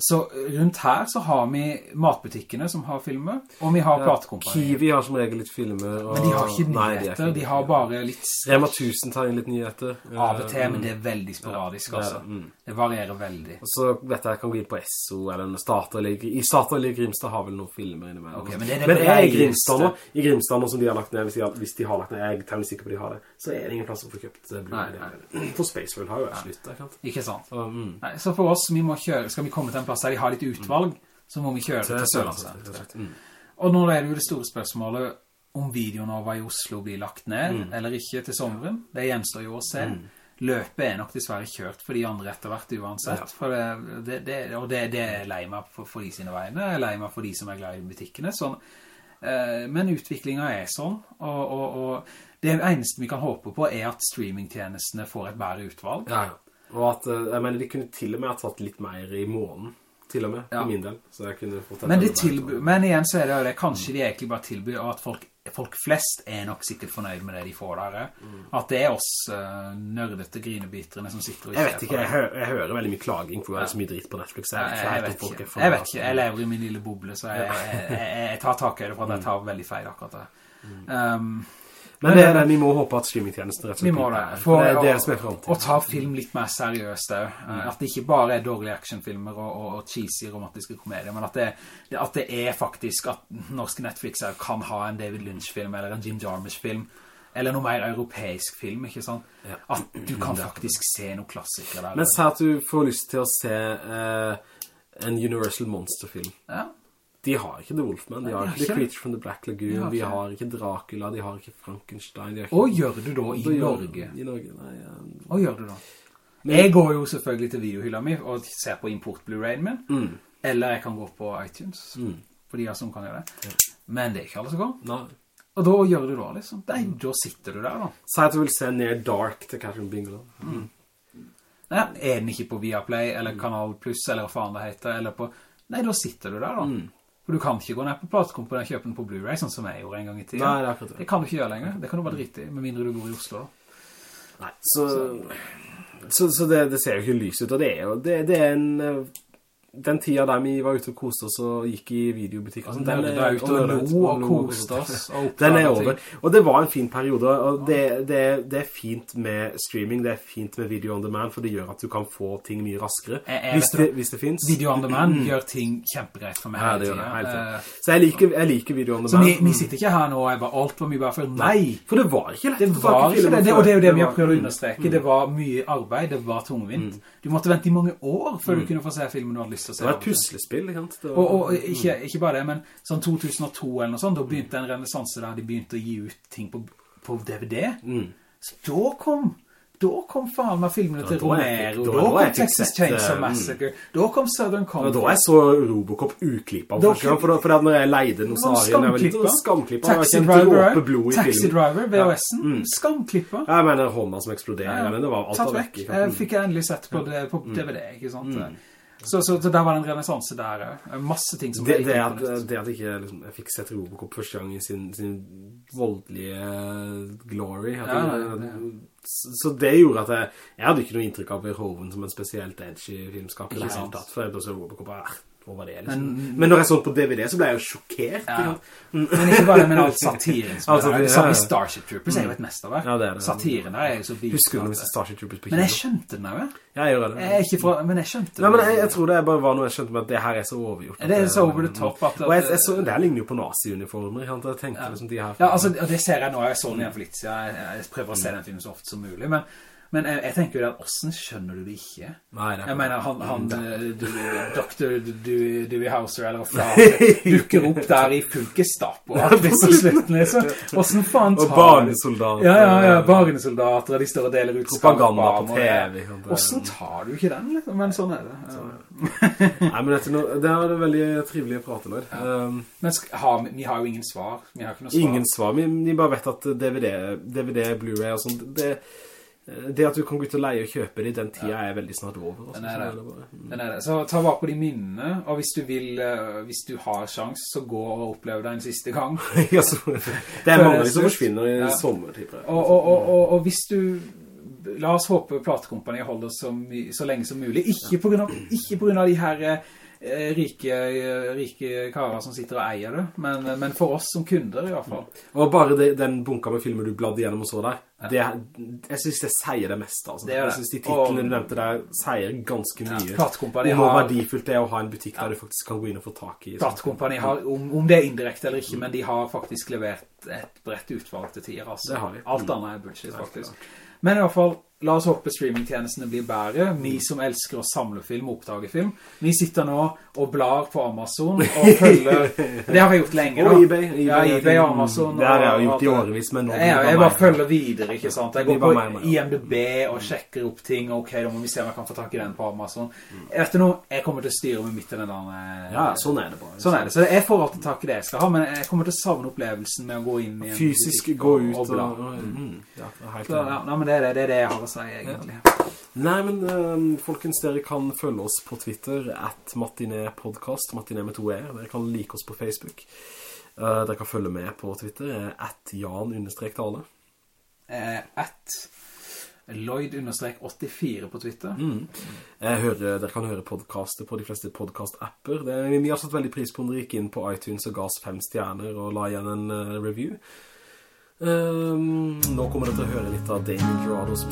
C: Så rundt her så har vi matbutikkene som har filmer, og vi har
B: Ja,
C: platekompanier.
B: Kiwi har som regel litt filmer. Og...
C: Men de har ikke
B: Nei,
C: nyheter,
B: er ikke
C: de har bare litt
B: Rema 1000 tar inn litt nyheter.
C: av og til,
B: Mm.
C: men det er veldig sporadisk,
B: Ja, det
C: altså.
B: Mm.
C: Det varierer veldig.
B: Og så vet jeg jeg kan gå inn på SO, eller en Statoil i, Statoil i Grimstad har vel noen filmer innimellom.
C: Ok, men det er det
B: men er i. Grimstad nå, i Grimstad nå som de har lagt ned, hvis de har, hvis de har lagt ned, jeg er temmelig sikker på de har det, så er det ingen plass å få kjøpt eh, Blu-ray.
C: Nei,
B: For Spaceworld har jo sluttet? Ikke sant? Så, mm.
C: Nei, så for oss, vi må kjøre, skal vi komme til en plass der de har litt utvalg, så må vi kjøre til Sørlandssenteret.
B: Mm.
C: Og nå er det jo det store spørsmålet om Videonova i Oslo blir lagt ned,
B: Mm.
C: eller ikke til sommeren. Det gjenstår jo å se. Løpet er nok dessverre kjørt for de andre etter hvert uansett.
B: Ja.
C: For det, det, det, og det, det er lei meg for, for de sine vegne, jeg er lei meg for de som er glad i butikkene. Sånn. Eh, Men utviklingen er sånn, og, og, og det eneste vi kan håpe på er at streamingtjenestene får et bedre utvalg.
B: Ja, ja. Og at, eh, jeg mener, de kunne til og med ha tatt litt mer i måneden, til og med,
C: Ja.
B: for min del. Så jeg kunne fått
C: Men, tilby, men igjen så er det jo det, kanskje de egentlig bare tilbyr, og at folk, folk flest er nok sikkert fornøyd med det de får der. Mm. At det er oss uh, nørdete grinebiterne som sitter og
B: Jeg
C: ser
B: vet ikke, jeg, hø jeg hører veldig mye klaging for det er så mye dritt på Netflix.
C: Ja,
B: Jeg,
C: Jeg,
B: vet
C: jeg,
B: ikke
C: vet ikke, jeg vet ikke, jeg lever i min lille boble, så jeg, jeg, jeg, jeg tar tak i det for at jeg tar veldig feil akkurat det. Um,
B: Men det er det, vi må håpe at streamingtjenesten rett og
C: vi
B: slett
C: må
B: blir
C: det. For,
B: det er det som er fremtiden.
C: Å ta film litt mer seriøst også. Eh, At det ikke bare er dårlige actionfilmer og, og, og cheesy romantiske komedier, men at det, det- at det er faktisk at norske Netflixer kan ha en David Lynch-film eller en Jim Jarmusch-film, eller noe mer europeisk film, ikke sant?
B: Ja.
C: At du kan faktisk se noen klassikere der.
B: Men se at du får lyst til å se uh, en Universal Monster-film.
C: ja.
B: De har ikke The Wolfman, de har ikke The. Creature from the Black Lagoon,
C: De har ikke
B: Dracula, de har ikke Frankenstein. Har ikke...
C: Og gjør du da i
B: Da gjør-
C: Norge?
B: I Norge, nei. Ja.
C: Og gjør du da? Jeg går jo selvfølgelig til videohylla mi og ser på import Blu-rayen min,
B: Mm.
C: eller jeg kan gå på iTunes,
B: Mm.
C: for de som kan gjøre det. Men det er ikke alle som kan.
B: Nei.
C: Og da gjør du da, liksom. Nei, da sitter du der, da.
B: Si at du vil se Near Dark til Catherine Bigelow.
C: Nei, er den ikke på Viaplay, eller Kanal Plus, eller hva faen det heter, eller på... Nei, da sitter du der, da. For du kan ikke gå ned på platekomponent og kjøpe den på Blu-ray, sånn som jeg gjorde en gang i tiden.
B: Nei, det det.
C: Kan du ikke gjøre lenger. Det kan du bare drite i, med mindre du bor i Oslo.
B: Nei, så, så, så det, det ser jo ikke lys ut, og det er jo det, det er en eh, den tida der vi var ute og koste oss og gikk i videobutikk og sånt,
C: Og
B: den
C: er, og lo og koste oss,
B: Den er over. Og det var en fin periode, og det, det, det er fint med streaming, det er fint med video on demand, for det gjør at du kan få ting mye raskere,
C: Jeg- jeg
B: hvis det, hvis det finnes.
C: Video on demand gjør ting kjempegreit for meg
B: Ja,
C: hele
B: det gjør det,
C: tiden. Eh.
B: Så jeg liker, jeg liker video on
C: Så
B: demand.
C: vi, vi sitter ikke her nå og jeg bare, alt var mye bare for nei.
B: For det var ikke lett
C: Det var ikke det, og det er jo det vi har prøvd å understreke. Det var mye arbeid, det var tungvint. Du måtte vente i mange år før du kunne få se filmen du hadde lyst til å se.
B: Det var et puslespill, ikke sant? Var-
C: Og, og ikke, ikke bare det, men sånn 2002 eller noe sånt, da begynte en renaissance der de begynte å gi ut ting på, på DVD.
B: Mm.
C: Så da kom, da kom faen meg filmene til Romero,
B: da-
C: da,
B: da
C: kom Texas Chainsaw
B: Massacre,
C: Massacre, da kom Southern Comfort.
B: da jeg så Robocop uklippet
C: Da-
B: for, for da når jeg leide
C: Det var
B: jeg var litt
C: skamklippa.
B: var
C: Taxi Driver, Taxi. Driver, VHS-en,
B: Mm.
C: skamklippa.
B: Jeg mener hånda som eksploderer, men det var alt
C: Tatt
B: var
C: vekk. fikk jeg endelig sett på, det,
B: Mm.
C: på DVD, ikke sant? Så, så, så der var det en renaissance der, eh. masse ting som
B: Det, det, at, det at ikke liksom, jeg fikk sett Robocop første gang i sin, sin voldelige glory.
C: Ja, det, det.
B: Så det gjorde at jeg, jeg hadde ikke noe inntrykk av Verhoeven som en spesielt edgy filmskaper i det hele tatt. For jeg så Robocop, ah, var det liksom?
C: Men-
B: Men, når jeg så på DVD så ble jeg jo sjokkert.
C: Ja. Men ikke bare det, men alt satiren som
B: Altså,
C: er der. samme. Starship Troopers er jo et mesterverk.
B: Ja, det er det.
C: Satiren er jo så billig.
B: Husker du Starship Troopers på
C: Men jeg skjønte den jo.
B: Ja, jeg gjør det.
C: Jeg er ikke fra, men jeg skjønte
B: Nei, men jeg, jeg tror det bare var noe jeg skjønte med at det her er så overgjort.
C: Det er så over the top at-
B: Og jeg, jeg så, det her ligner jo på nazi-uniformer? Jeg tenkte liksom de her...
C: Ja, altså, og det ser jeg nå, jeg så den igjen for litt så jeg, jeg prøver å se den filmen så ofte som mulig, men, men jeg, jeg tenker jo at, hvordan skjønner du det ikke?
B: Nei, det
C: Jeg mener, han, han eh, du, Dr. Dewey Hauser, eller hva dukker opp der i full gestapo, og alt på slutten, liksom. Hvordan faen tar
B: Og barnesoldater.
C: Ja, ja, ja, barnesoldater, de står og deler ut
B: Propaganda på
C: det-
B: TV,
C: Hvordan tar du ikke den, liksom? Men sånn er det. Ja.
B: Nei, men dette, det er veldig trivelig å prate med. Um,
C: Men ha, vi har jo ingen svar. Vi har ikke noe svar.
B: ingen svar, vi, vi bare vet at DVD, DVD Blu-ray og sånt, det, det at du kan gå ut og leie og kjøpe det i den tida er veldig snart over. Også,
C: Den er
B: så
C: det.
B: det bare-
C: Den er det. Så ta vare på de minnene, og hvis du vil, eh, hvis du har sjans, så gå og oppleve det en siste gang.
B: Ja, så- det er mange som forsvinner i
C: Ja.
B: sommer, tipper jeg.
C: Og, og, og, og, hvis du, la oss håpe platekompaniet holder så, så lenge som mulig, ikke på grunn av, ikke på grunn av de her eh, rike, eh, rike karer som sitter og eier det, men, men for oss som kunder i hvert fall.
B: Og bare det, den bunka med filmer du bladde gjennom og så der, det, jeg synes det sier det meste. Altså.
C: Det det.
B: jeg synes de titlene
C: Og-
B: du nevnte der sier ganske
C: Ja,
B: mye.
C: platekompaniet
B: om hvor verdifullt det er å ha en butikk der du faktisk kan gå inn og få tak i. sånn.
C: Platekompaniet har, om, om det er indirekte eller ikke, men de har faktisk levert et bredt utvalg til tider, altså. Alt annet er bullshit, faktisk. Men i hvert fall, la oss håpe streamingtjenestene blir bedre. Vi som elsker å samle film og oppdage film. Vi sitter nå og blar på Amazon og følger... Det har jeg gjort lenge da.
B: Og eBay. eBay
C: ja, eBay og Amazon.
B: Det har jeg
C: og-
B: jo gjort i årevis, men nå blir det
C: jeg bare følger videre, ikke sant? Jeg går på. IMDb og sjekker opp ting. Ok, da må vi se om jeg kan få tak i den på Amazon. Vet du noe? Jeg kommer til å styre med midt i den der...
B: Ja, sånn er det bare.
C: Sånn er det. Så jeg får alltid tak i det jeg skal ha, men jeg kommer til å savne opplevelsen med å gå inn i en
B: Fysisk gå ut
C: og
B: og...
C: og,
B: mm, ja, er helt
C: Så, ja, men det er det, er jeg har si, egentlig.
B: Nei, men øhm, folkens, dere kan følge oss på Twitter, at matinepodcast, Matiné med to e. Dere kan like oss på Facebook. Uh, dere kan følge med på Twitter, eh, at Jan-tale.
C: Eh, at Lloyd-84 på Twitter.
B: Mm. Jeg hører, dere kan høre podcaster på de fleste podcast-apper. Vi har satt veldig pris på om dere gikk inn på iTunes og ga oss fem stjerner og la igjen en review. Um, nå kommer dere til å høre litt av Gerardo som.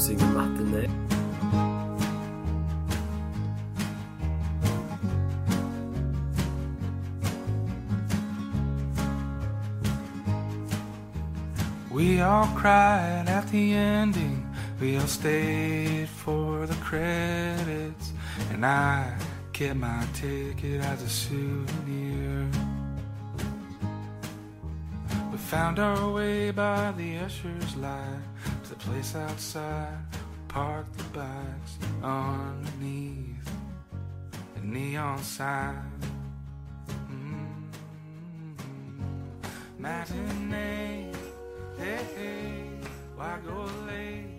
A: We all cried at the ending. We all stayed for the credits. And I kept my ticket as a souvenir. We found our way by the usher's light to the place outside. Parked the bikes underneath the neon sign. Mm. Matinee, hey, hey, why go late?